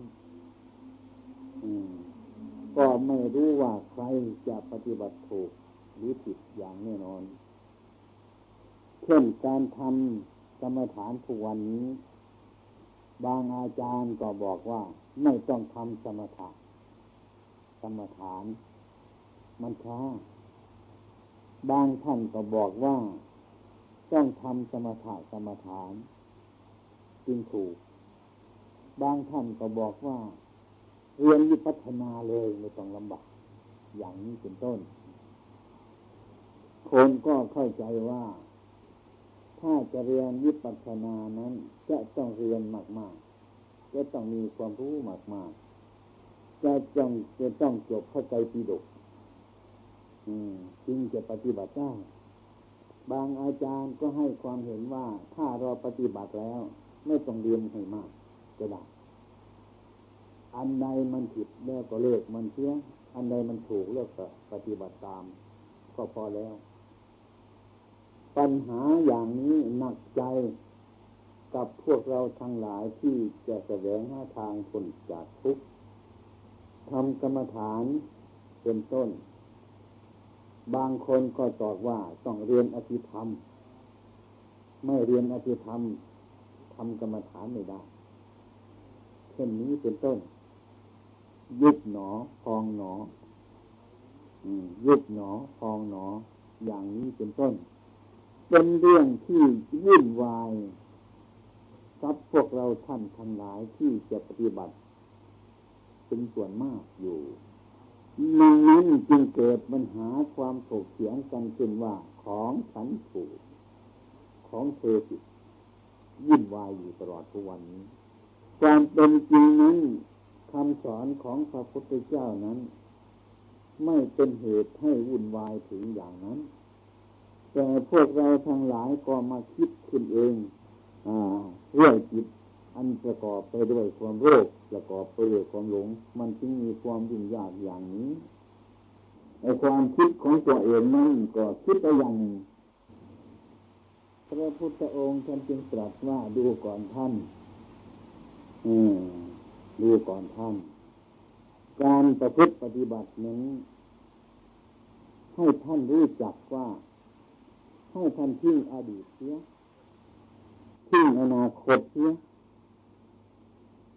ก็ไม่รู้ว่าใครจะปฏิบัติถูกหรือผิดอย่างแน่นอน เช่นการทำกรรมฐานทุกวันนี้ บางอาจารย์ก็บอกว่า ไม่ต้องทำสมถะกรรมฐาน มันช้าบางท่านก็บอกว่า ต้องทำสมถะกรรมฐานจึงถูก บางท่านก็บอกว่า เรียนวิปัฒนาเลยไม่ต้องลำบากอย่างนี้เป็นต้น คนก็เข้าใจว่า ถ้าจะเรียนวิปัฒนานั้น จะต้องเรียนมากๆจะต้องมีความรู้มากจะต้องจะต้องจบเข้าใจปีดกจึงจะปฏิบัติได้ บางอาจารย์ก็ให้ความเห็นว่าถ้าเราปฏิบัติแล้ว ไม่ต้องเรียนให้มากก็ได้อันใดมันผิดแล้วก็เลิกมันเสียอันใดมันถูกเลิกก็ปฏิบัติตาม ก็พอแล้ว ปัญหาอย่างนี้หนักใจกับพวกเราทั้งหลายที่จะแสวงหาทางพ้นจากทุกข์ทำกรรมฐานเป็นต้น บางคนก็ตอบว่าต้องเรียนอภิธรรม ไม่เรียนอภิธรรมทำกรรมฐานไม่ได้ เช่นนี้เป็นต้น ยุบหนอพองหนอยุบหนอพองหนอ อย่างนี้เป็นต้น เป็นเรื่องที่วุ่นวายกับพวกเราท่านทั้งหลายที่จะปฏิบัติ เป็นส่วนมากอยู่ นังนั้นจึงเกิดปัญหาความถกเถียงกันขึ้นว่าของฉันถูกของเธอผิดยิ่นวายอยู่ตลอดทุกวันนี้ความเป็นจริงนั้นคำสอนของพระพุทธเจ้านั้น ไม่เป็นเหตุให้วุ่นวายถึงอย่างนั้น แต่พวกเราทั้งหลายก็มาคิดขึ้นเองอเรื่องจิต อันประกอบไปด้วยความโรคประกอบไปด้วยความหลง มันจึงมีความยุ่งยากอย่างนี้ไอความคิดของตัวเองนั่นก็คิดไปอย่างพระพุทธองค์ท่านจึงตรัสว่าดูก่อนท่าน อืมดูก่อนท่าน การประพฤติปฏิบัตินั้นให้ท่านรู้จักว่า ให้ท่านทิ้งอดีตเสียทิ้งอนาคตเสีย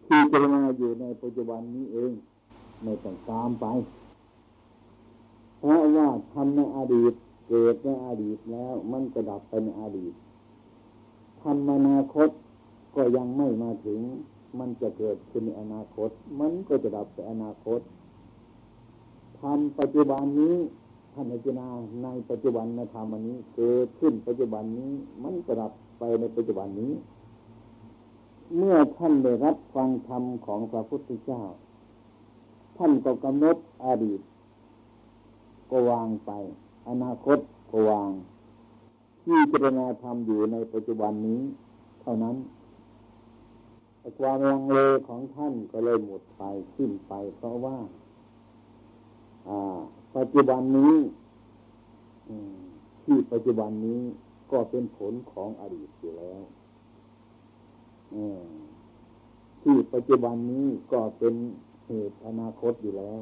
ที่จะมาอยู่ในปัจจุบันนี้เอง ไม่ต้องตามไป เพราะว่าทำในอดีตเกิดในอดีตแล้ว มันก็ดับไปในอดีตทำอนาคตก็ยังไม่มาถึง มันจะเกิดขึ้นในอนาคต มันก็จะดับไปอนาคตทำปัจจุบันนี้ท่านอาจารย์ในปัจจุบันในธรรมนี้ เกิดขึ้นปัจจุบันนี้ มันจะดับไปในปัจจุบันนี้ เมื่อท่านได้รับฟังธรรมของพระพุทธเจ้า ท่านก็กำหนดอดีต ก็วางไป อนาคตก็วางที่เจรณาธรรมอยู่ในปัจจุบันนี้ เท่านั้นความลังเลของท่านก็เลยหมดไปขึ้นไป เพราะว่า ปัจจุบันนี้ที่ปัจจุบันนี้ก็เป็นผลของอดีตอยู่แล้ว ที่ปัจจุบันนี้ก็เป็นเหตุอนาคตอยู่แล้ว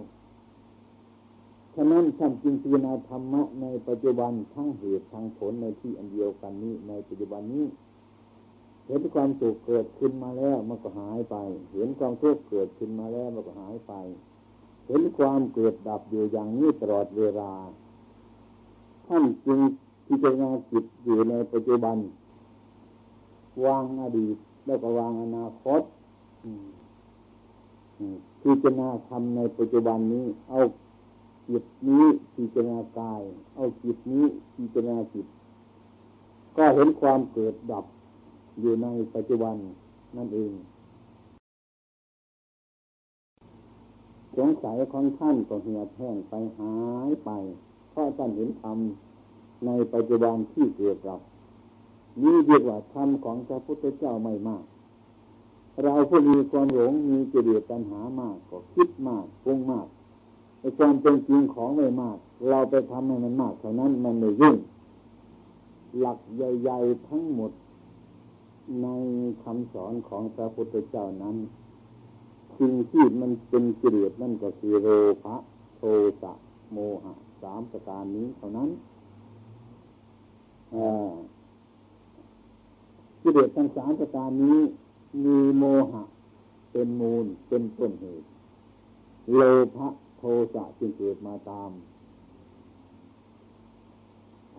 ฉะนั้นท่านจึงพิจารณาธรรมะในปัจจุบันทั้งเหตุทั้งผลในที่อันเดียวกันนี้ในปัจจุบันนี้เห็นความสุขเกิดขึ้นมาแล้วมันก็หายไป เห็นความทุกข์เกิดขึ้นมาแล้วมันก็หายไป เห็นความเกิดดับอยู่อย่างนี้ตลอดเวลา ท่านจึงพิจารณาจิตอยู่ในปัจจุบัน วางอดีต แล้วก็วางอนาคตพิจารณาทำในปัจจุบันนี้ เอาจิตนี้พิจารณากาย เอาจิตนี้พิจารณาจิต ก็เห็นความเกิดดับอยู่ในปัจจุบันนั่นเองสงสัยของท่านก็เหี่ยวแห้งไปหายไป เพราะท่านเห็นธรรมในปัจจุบันที่เกิดดับ นี่เรียกว่าธรรมของพระพุทธเจ้าไม่มาก เราผู้มีความหลงมีกิเลสตัณหามากก็คิดมากปรุงมากไอ้ความเป็นจริงของไม่มาก เราไปทำให้มันมากเท่านั้นมันไม่ยุ่งหลักใหญ่ๆทั้งหมดในคำสอนของพระพุทธเจ้านั้นสิ่งที่มันเป็นกิเลสนั่นก็คือโลภะโทสะโมหะสามประการนี้เท่านั้น กิเลสทั้งสามประการนี้ มีโมหะ เป็นมูลเป็นต้นเหตุโลภะโทสะจึงเกิดมาตาม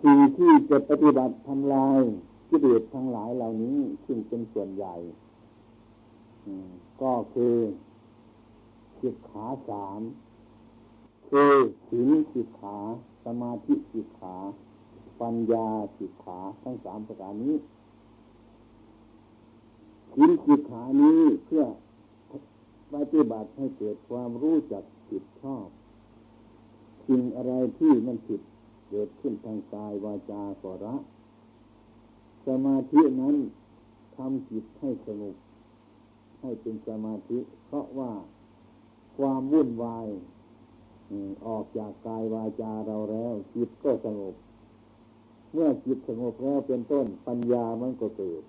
สิ่งที่จะปฏิบัติทำลายกิเลสทั้งหลายเหล่านี้ซึ่งเป็นส่วนใหญ่ก็คือสิกขาสามคือศีลสิกขาสมาธิสิกขา ปัญญาสิกขาทั้งสามประการนี้ ศีลสิกขานี้เพื่อปฏิบัติให้เกิดความรู้จักผิดชอบสิ่งอะไรที่มันผิดเกิดขึ้นทางกายวาจาก็ระ สมาธินั้นทำจิตให้สงบให้เป็นสมาธิ เพราะว่าความวุ่นวายออกจากกายวาจาเราแล้ว จิตก็สงบ เมื่อจิตสงบแล้วเป็นต้นปัญญามันก็เกิด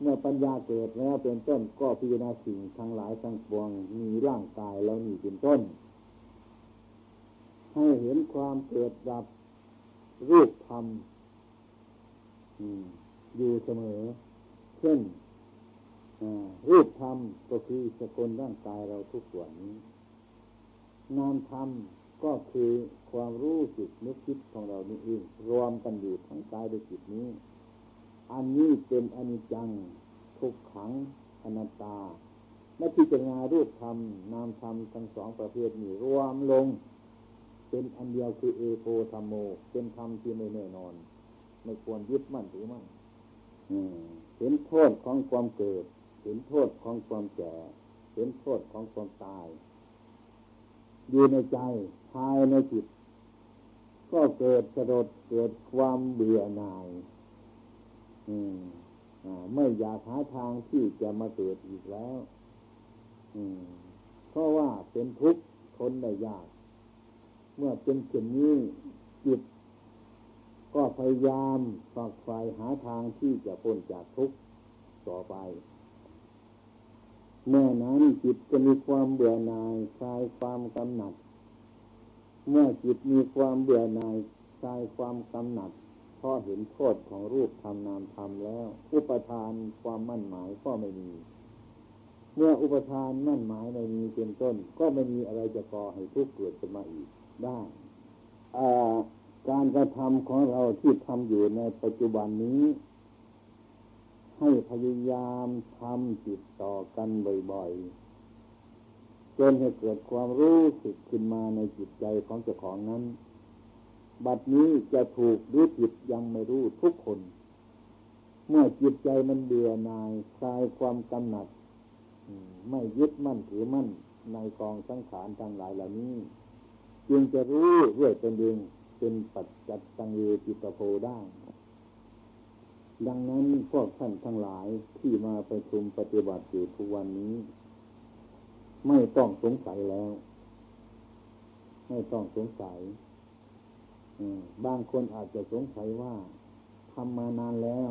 เมื่อปัญญาเกิดแล้วเป็นต้นก็พิจารณาสิ่งทั้งหลายทั้งปวงมีร่างกายแล้วนี่เป็นต้น ให้เห็นความเกิดดับรูปธรรมอยู่เสมอ เช่นรูปธรรมก็คือสกลร่างกายเราทุกส่วนนี้ นามธรรมก็คือความรู้สึกนึกคิดของเรานี่เองรวมกันอยู่ทั้งกายด้วยจิตนี้ อันนี้เป็นอนิจจัง ทุกขังอนัตตาและพิจารณารูปธรรมนามธรรมทั้งสองประเภทนี้รวมลง เป็นอันเดียวคือเอโกธรรมโม เป็นธรรมที่ไม่แน่นอน ไม่ควรยึดมั่นถือมั่นเห็นโทษของความเกิด เห็นโทษของความแก่ เห็นโทษของความตาย อยู่ในใจภายในจิต ก็เกิดสะดดเกิดความเบื่อหน่าย ไม่อยากหาทางที่จะมาเกิดอีกแล้วอืมเพราะว่าเป็นทุกข์ทนได้ยาก เมื่อเป็นเช่นนี้จิตก็พยายามฝักใฝ่หาทางที่จะพ้นจากทุกข์ต่อไป เมื่อนั้นจิตจะมีความเบื่อหน่ายคลายความกำหนัด เมื่อจิตมีความเบื่อหน่ายคลายความกำหนัด เพราะเห็นโทษของรูปทำนามทำแล้ว อุปทานความมั่นหมายก็ไม่มี เมื่ออุปทานมั่นหมายไม่มีเป็นต้น ก็ไม่มีอะไรจะก่อให้ทุกข์เกิดขึ้นมาอีกได้การกระทำของเราที่ทำอยู่ในปัจจุบันนี้ ให้พยายามทำจิตต่อกันบ่อยๆจนให้เกิดความรู้สึกขึ้นมาในจิตใจของเจ้าของนั้น บัดนี้จะถูกหรือผิดยังไม่รู้ทุกคน เมื่อจิตใจมันเบื่อหน่ายคลายความกำหนัดไม่ยึดมั่นถือมั่นในกองสังขารทั้งหลายเหล่านี้ จึงจะรู้เรื่อยเป็นเองเป็นปัจจัตตังเยจิตโพได้ ดังนั้นพวกท่านทั้งหลายที่มาไปชุมปฏิบัติอยู่ทุกวันนี้ ไม่ต้องสงสัยแล้ว ไม่ต้องสงสัย บางคนอาจจะสงสัยว่าทำมานานแล้ว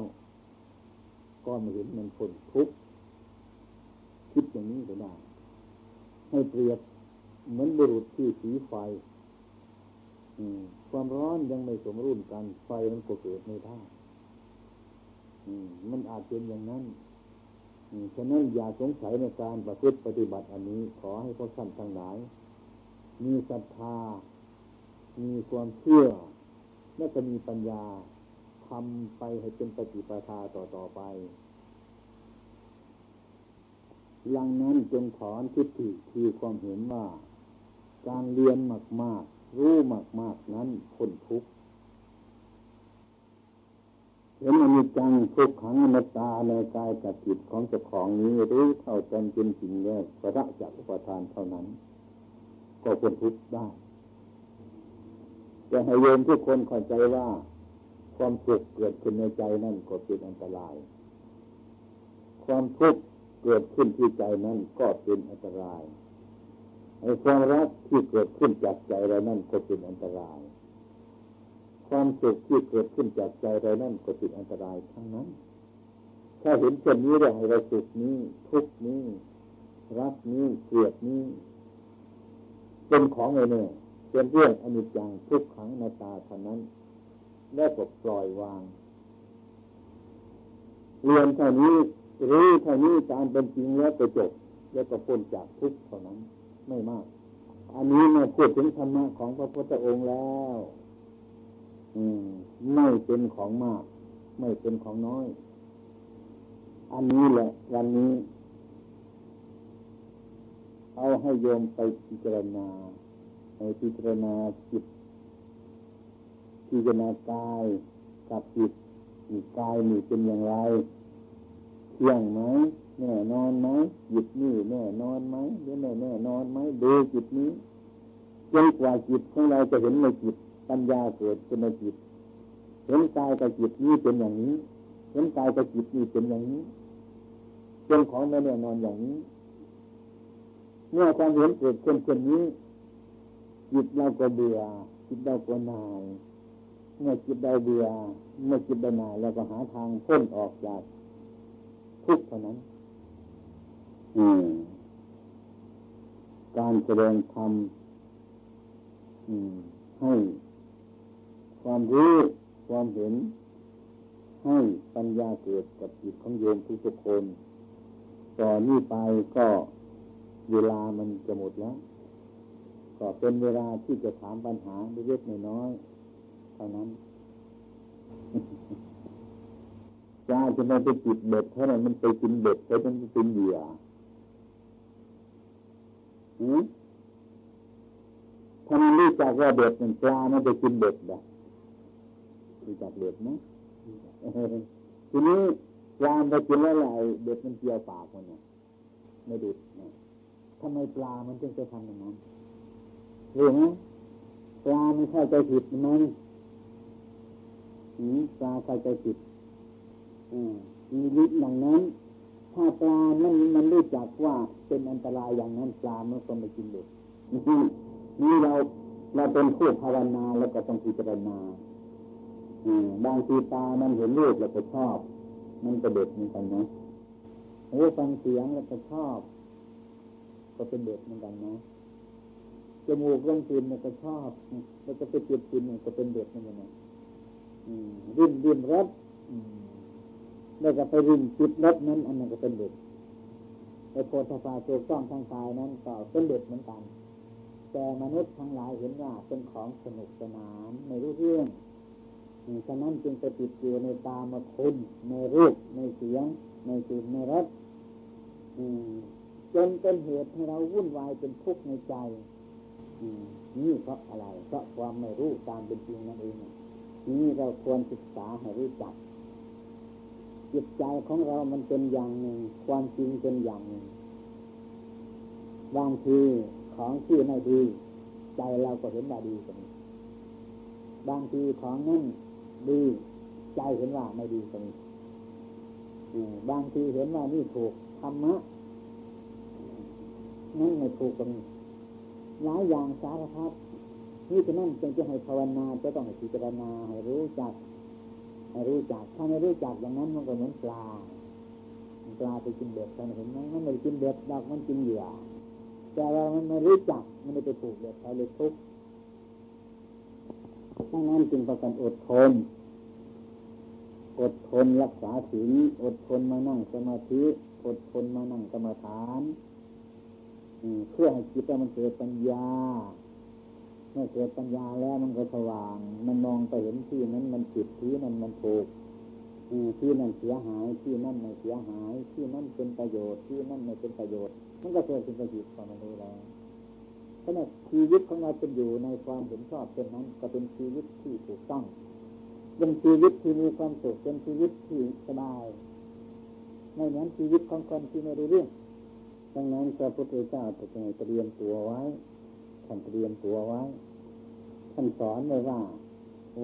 ก็ไม่เห็นมันผลทุกข์คิดอย่างนี้ก็ได้ให้เปรียบเหมือนบุรุษที่สีไฟความร้อนยังไม่สมรุ่นกัน ไฟมันก็เกิดไม่ได้มันอาจเป็นอย่างนั้นฉะนั้นอย่าสงสัยในการประพฤติปฏิบัติอันนี้ ขอให้พวกท่านทั้งหลาย มีศรัทธา มีความเชื่อ และก็มีปัญญาทำไปให้เป็นปฏิปทาต่อต่อไปหลังนั้นจงถอนทิฏฐิคือความเห็นว่า การเรียนมาก ๆ รู้มาก ๆ นั้นพ้นทุกข์เห็นอนิจจังทุกขังอนัตตาในกายกับจิตของเจ้าของนี้รู้เท่าตนเป็นจริงแล้วกระจากอุปทานเท่านั้น ก็พ้นทุกข์ได้ จะให้โยมทุกคนเข้าใจว่า ความสุขเกิดขึ้นในใจนั่นก็เป็นอันตราย ความทุกข์เกิดขึ้นที่ใจนั่นก็เป็นอันตรายไอ้ความรักที่เกิดขึ้นจากใจเรานั่นก็เป็นอันตราย ความสุขที่เกิดขึ้นจากใจเรานั่นก็ติดอันตรายทั้งนั้น ถ้าเห็นเช่นนี้เราให้เราสุขนี้ ทุกนี้ รักนี้เกลียดนี้ เป็นของอะไงเนี่ย เป็นเรื่องอนิจจังทุกขังนาตาเท่านั้นแล้วก็ปล่อยวางเรียนเท่านี้รู้เท่านี้ตามเป็นจริงแล้วก็จบแล้วก็พ้นจากทุกข์เท่านั้นไม่มาก อันนี้มาพูดถึงธรรมะของพระพุทธองค์แล้วไม่เป็นของมาก ไม่เป็นของน้อย อันนี้แหละ วันนี้ เอาให้โยมไปพิจารณา ไปพิจารณาจิตพิจารณากายกับจิตมีกายมีเป็นอย่างไรเที่ยงไหมแน่นอนไหมจิตนี่แน่นอนไหมหรือแน่แน่นอนไหมดูจิตนี้จนกว่าจิตของเราจะเห็นในจิตปัญญาเกิดขึ้นในจิตเห็นกายกับจิตนี้เป็นอย่างนี้เห็นกายกับจิตนี้เป็นอย่างนี้เป็นของไม่แน่นอนอย่างนี้เมื่อความเห็นเกิดขึ้นเช่นนี้ จิตเราก็เบื่อจิตเราก็นายเมื่อจิตเราเบื่อเมื่อจิตเรานายเราก็หาทางพ้นออกจากทุกข์เท่านั้น อืม การแสดงธรรมให้ความรู้ความเห็น ให้ปัญญาเกิดกับจิตของโยมทุกๆคน ต่อนนี้ไปก็เวลามันจะหมดแล้ว ก็เป็นเวลาที่จะถามปัญหาเล็กๆน้อยๆเท่านั้นจ้าจะไม่ไปจิตเบ็ดเท่านั้นมันไปกินเบ็ดเพราะมันไปกินเหยื่ออืมถ้ามันรู้จักว่าเบ็ดมันปลามันจะกินเบ็ดแบบรู้จักเบ็ดไหมทีนี้ปลาไปกินแล้วไรเบ็ดมันเกี่ยวปากมันเนี่ยไม่ดุดนะทำไมปลามันจึงจะทำอย่างนั้น รู้ไหมปลาไมันเข้าใจผิดมันปลาเข้าใจผิดมีฤทธิ์อย่างนั้น ถ้าปลามันมันรู้จักว่าเป็นอันตรายอย่างนั้นปลามันก็ไม่กินเด็ดนี่เราเราเป็นผู้ภาวนาแล้วก็ต้องพิจารณาบางทีตามันเห็นรูปแล้วก็ชอบ มันก็เด็ดเหมือนกันนะหูฟังเสียงแล้วก็ชอบ ก็เป็นเด็ดเหมือนกันนะ จมูกลงกลิ่นแล้วก็ชอบแล้วก็ไปจิดกลิ่นก็เป็นเด็ดเหมือนกันนะดิ้นดิ้นรสแล้วก็ไปรินจิตรสนั้นอันนั้นก็เป็นเด็ดไอ้โพธาภาตัวต้องทางกายนั้นก็เป็นเด็ดเหมือนกัน แต่มนุษย์ทั้งหลายเห็นว่าเป็นของสนุกสนานไม่รู้เรื่องฉะนั้นจึงไปติดอยู่ในตามาคุณในรูป ในเสียง ในกลิ่นในรสจนเป็นเหตุให้เราวุ่นวายเป็นทุกข์ในใจ นี่เพราะอะไรเพราะความไม่รู้ตามเป็นจริงนั่นเองนี่เราควรศึกษาให้รู้จักจิตใจของเรามันเป็นอย่างหนึ่ง ความจริงเป็นอย่างหนึ่งบางทีของที่ไม่ดี ใจเราก็เห็นว่าดีกันบางทีของนั้นดี ใจเห็นว่าไม่ดีกันบางทีเห็นว่านี่ถูกธรรมะนั่นไม่ถูกกัน หลายอย่างสารพัดนี่ฉะนั้นจึงจะให้ภาวนาจะต้องให้พิจารณาให้รู้จักให้รู้จักถ้าไม่รู้จักอย่างนั้นมันก็เหมือนปลาปลาไปกินเบ็ดเห็นไหมมันไม่กินเบ็ดดอกมันกินเหยื่อแต่เรามันไม่รู้จักมันไม่ไปถูกเด็ดเขาเลยทุกข์ดังนั้นจึงประกันอดทน อดทนรักษาศีลอดทนมานั่งสมาธิ อดทนมานั่งกรรมฐาน เพื่อให้จิตมันเกิดปัญญาเมื่อเกิดปัญญาแล้วมันก็สว่าง มันมองไปเห็นที่นั้นมันผิดที่นั้นมันถูกที่นั่นเสียหายที่นั่นไม่เสียหาย ที่นั่นเป็นประโยชน์ที่นั่นไม่เป็นประโยชน์ มันก็เกิดเป็นประโยชน์ความรู้แล้วขณะชีวิตของเราเป็นอยู่ในความเห็นชอบเป็นนั้น ก็เป็นชีวิตที่ถูกต้อง เป็นชีวิตที่มีความสุขเป็นชีวิตที่สบายไม่เหมือนชีวิตของคนที่ไม่รู้เรื่อง ดังนั้นพระพุทธเจ้าจะเตรียมตัวไว้ ท่านเตรียมตัวไว้ ท่านสอนเลยว่า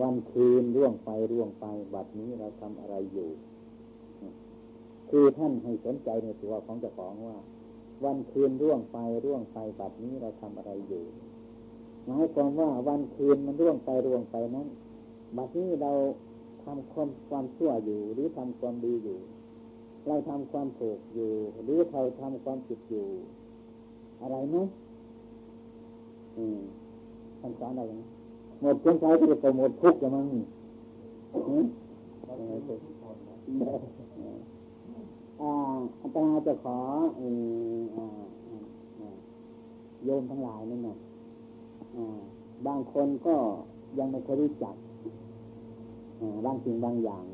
วันคืนร่วงไปร่วงไปบัดนี้เราทำอะไรอยู่ คือท่านให้สนใจในตัวของเจ้าของว่า วันคืนร่วงไปร่วงไปบัดนี้เราทำอะไรอยู่ หมายความว่าวันคืนมันร่วงไปร่วงไปนั้นบัดนี้เราทำความความชั่วอยู่หรือทำความดีอยู่ เราทำความถูกอยู่ หรือเราทำความผิดอยู่ อะไรไหมอืมท่านสอนอะไรอย่างนี้หมดสงสัยก็จะหมดทุกข์จะมั้งอาตมาจะขอโยมทั้งหลายนั่นนะบางคนก็ยังไม่เคยรู้จักบางสิ่งบางอย่าง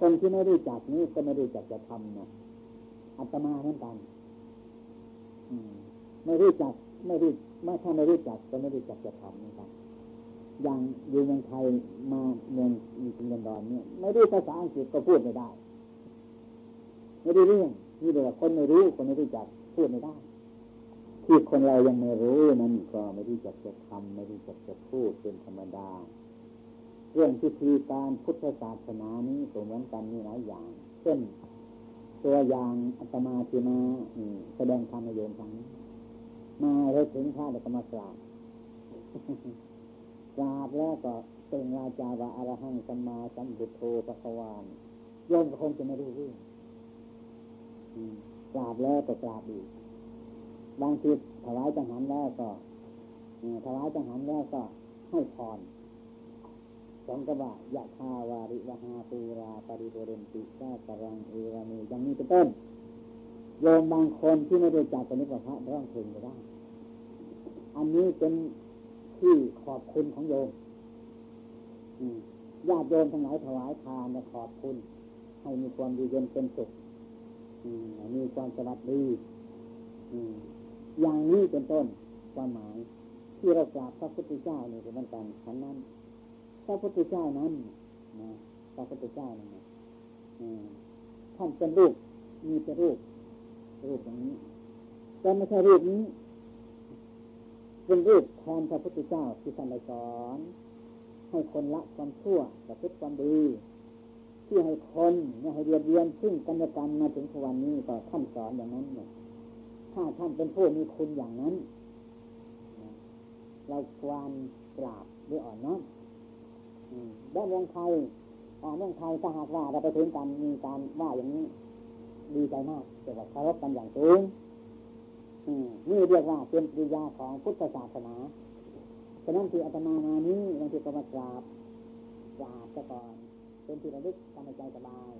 คนที่ไม่รู้จักนี้ก็ไม่รู้จักจะทำนะอาตมาเหมือนกันไม่รู้จักไม่รู้ไม่ถ้าไม่รู้จักก็ไม่รู้จักจะทำเหมือนกันอย่างอยู่เมืองไทยมาเมืองอีกเมืองดอนเนี่ย ไม่ได้ภาษาอังกฤษก็พูดไม่ได้ ไม่ได้เรื่องนี่เดี๋ยคนไม่รู้คนไม่รู้จักพูดไม่ได้ที่คนเรายังไม่รู้นั่นก็ไม่รู้จักจะทำไม่รู้จักจะพูดเป็นธรรมดา เรื่องพิธีการพุทธศาสนานี้ก็เหมือนกันมีหลายอย่าง เช่น ตัวอย่างอัตมาที่มาแสดงธรรมโยมครั้งนี้มาแล้ถึงพระเด็กมากราบกราบแล้วก็เป็นราจาว่าอรหังสัมมาสัมพุทโธปะควานโยมก็คงจะไม่รู้เรื่องกราบแล้วก็กราบอีกบางทีถวายจังหันแล้วก็ถวายจังหันแล้วก็ให้พร สองกบะยะทาวาริวหาปูราปริโภเรนติกากรังเอวามีอย่างนี้เป็นต้นโยมบางคนที่ไม่ได้จักเป็นนิพพานร้องเพลงก็ได้ อันนี้เป็นที่ขอบคุณของโยมญาติโยมทั้งหลายถวายทานขอบคุณ ให้มีความดีเย็นเป็นสุขมีความสวัสดีอย่างนี้เป็นต้นความหมาย ที่เรากราบพระพุทธเจ้าเนี่ยเป็นการฉันนั้น ระพุทธเจ้านั้นนะพระพุทธเจ้านั้นท่านเป็นรูป มีเป็นรูป รูปอย่างนี้แต่ไม่ใช่รูปนี้ เป็นรูปแทนพระพุทธเจ้าที่ท่านได้สอน ให้คนละความชั่วประพฤติความดีที่ให้คนไม่ให้เรียนเรียนซึ่งกันและกันมาถึงทุกวันนี้ก็ท่านสอนอย่างนั้นเนี่ยถ้าท่านเป็นผู้มีคุณอย่างนั้น เราควรกราบด้วยอ่อนน้อม ด้านเมืองไทยเมืองไทยถ้าหากว่าเราไปถึงกันมีการว่าอย่างนี้ ดีใจมากแต่ว่าเคารพกันอย่างสูงนี่เรียกว่าเป็นปริยาของพุทธศาสนาฉะนั้นที่อาตมามานี้บางทีก็มากราบกราบซะก่อน เป็นที่ระลึกทำใจสบาย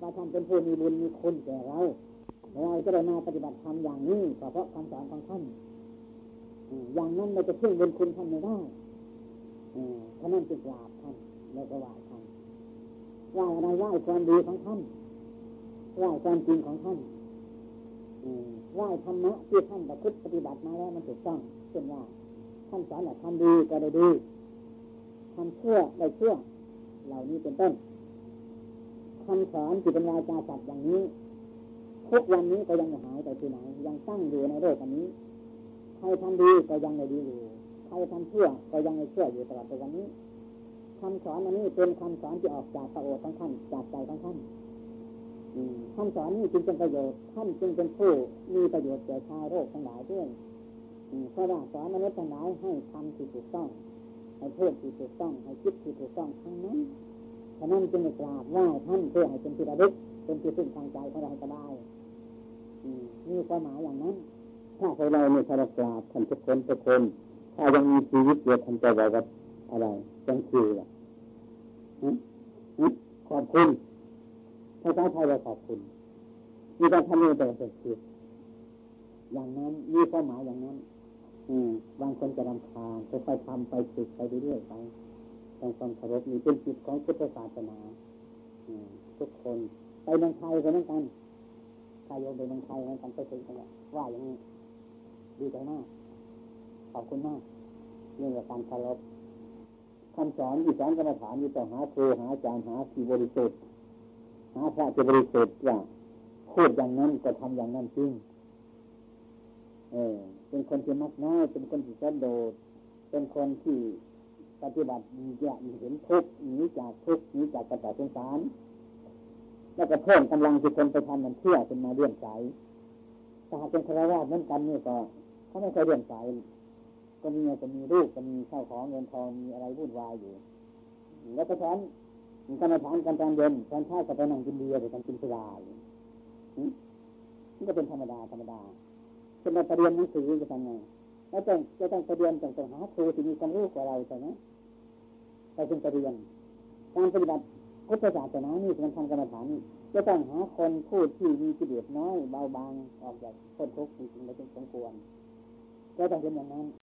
ว่าท่านเป็นผู้มีบุญมีคุณแก่เราเราจะได้มาปฏิบัติธรรมอย่างนี้เพราะคำสอนของท่านอย่างนั้นเราจะพึ่งบุญคุณท่านไม่ได้ เพราะนั้นจึงกราบท่านแล้วก็ไหว้ท่านไหว้อะไรไหว้ความดีของท่านไหว้ความจริงของท่านไหว้ธรรมะที่ท่านประพฤติปฏิบัติมาแล้วมันถูกต้องเช่นว่าท่านสอนแหละทำดีก็ได้ดีทำเชื่อได้เชื่อเหล่านี้เป็นต้นคำสอนที่เป็นวาจาสัตว์อย่างนี้ทุกวันนี้ก็ยังหายไปที่ไหนยังตั้งอยู่ในโลกอันนี้ใครทำดีก็ยังไม่ดีอยู่ ใครทำเชื่อก็ยังไม่เชื่ออยู่ตลอดวันนี้คำสอนอันนี้เป็นคำสอนที่ออกจากพระโอษฐ์ของท่านจากใจของท่านคำสอนนี้จึงเป็นประโยชน์ท่านจึงเป็นผู้มีประโยชน์แก่ชาวโลกทั้งหลายด้วยเพราะว่าสอนมนุษย์ทั้งหลายให้ทำที่ถูกต้องให้พูดที่ถูกต้องให้คิดที่ถูกต้องทั้งนั้นฉะนั้นจึงกราบไหว้ท่านเพื่อให้เป็นที่ระลึกเป็นที่พึ่งทางใจของเราสบายมีความหมายอย่างนั้น ถ้าเราเนี่ยถ้าเรากราบท่านทุกคนทุกคน ถ้ายังมีชีวิตอยู่ท่านจะบอกว่าอะไรจังคือล่ะขอบคุณภาษาไทยเราขอบคุณมีการทำนี่แต่เป็นคืออย่างนั้นมีความหมายอย่างนั้นบางคนจะรำคาญค่อยๆทำไปฝึกไปเรื่อยๆไปต้องความเคารพมีเป็นจิตของพุทธศาสนาทุกคนไปเมืองไทยก็เหมือนกันถ้าโยมไปเมืองไทยเหมือนกันไปถึงกันว่าอย่างนี้ดีใจมาก ขอบคุณมากเรื่องการคารพคำสอนที่สอนกรรมฐานมีต้อหาครูหาอาจารย์หาที่บริสุทธิ์หาพระที่บริสุทธิ์ว่าพูดอย่างนั้นก็ทำอย่างนั้นจริงเออเป็นคนที่มักน้อยเป็นคนที่สันโดษเป็นคนที่ปฏิบัติแยกเห็นทุกข์หนีจากทุกข์หนีจากกระแสสงสารแล้วก็เพิ่มกำลังที่คนไปทำมันเชื่อเป็นมาเลื่อนใจถ้าหากเป็นคารวะนั้นกันนี่ก็เขาไม่เคยเลื่อนใจ ก็มีก็มีรูปก็มีข้าวของเงินทองมีอะไรวุ่นวายอยู่ แล้วก็ฉันกรรมฐานกันตอนเย็นตอนเช้าก็ไปนั่งกินเบียร์หรือกินสุราอยู่นี่ก็เป็นธรรมดาธรรมดาจะมาเรียนหนังสือจะทำไงแล้วต้องจะต้องไปเรียนต้องหาครูที่มีความรู้กว่าเราใช่ไหมไปจึงเรียนการปฏิบัติพุทธศาสนานี่การทำกรรมฐานนี่จะต้องหาคนพูดที่มีกิเลสน้อยเบาบางออกจากคนทุกข์จริงๆแล้วจึงสมควรก็ต้องเป็นอย่างนั้น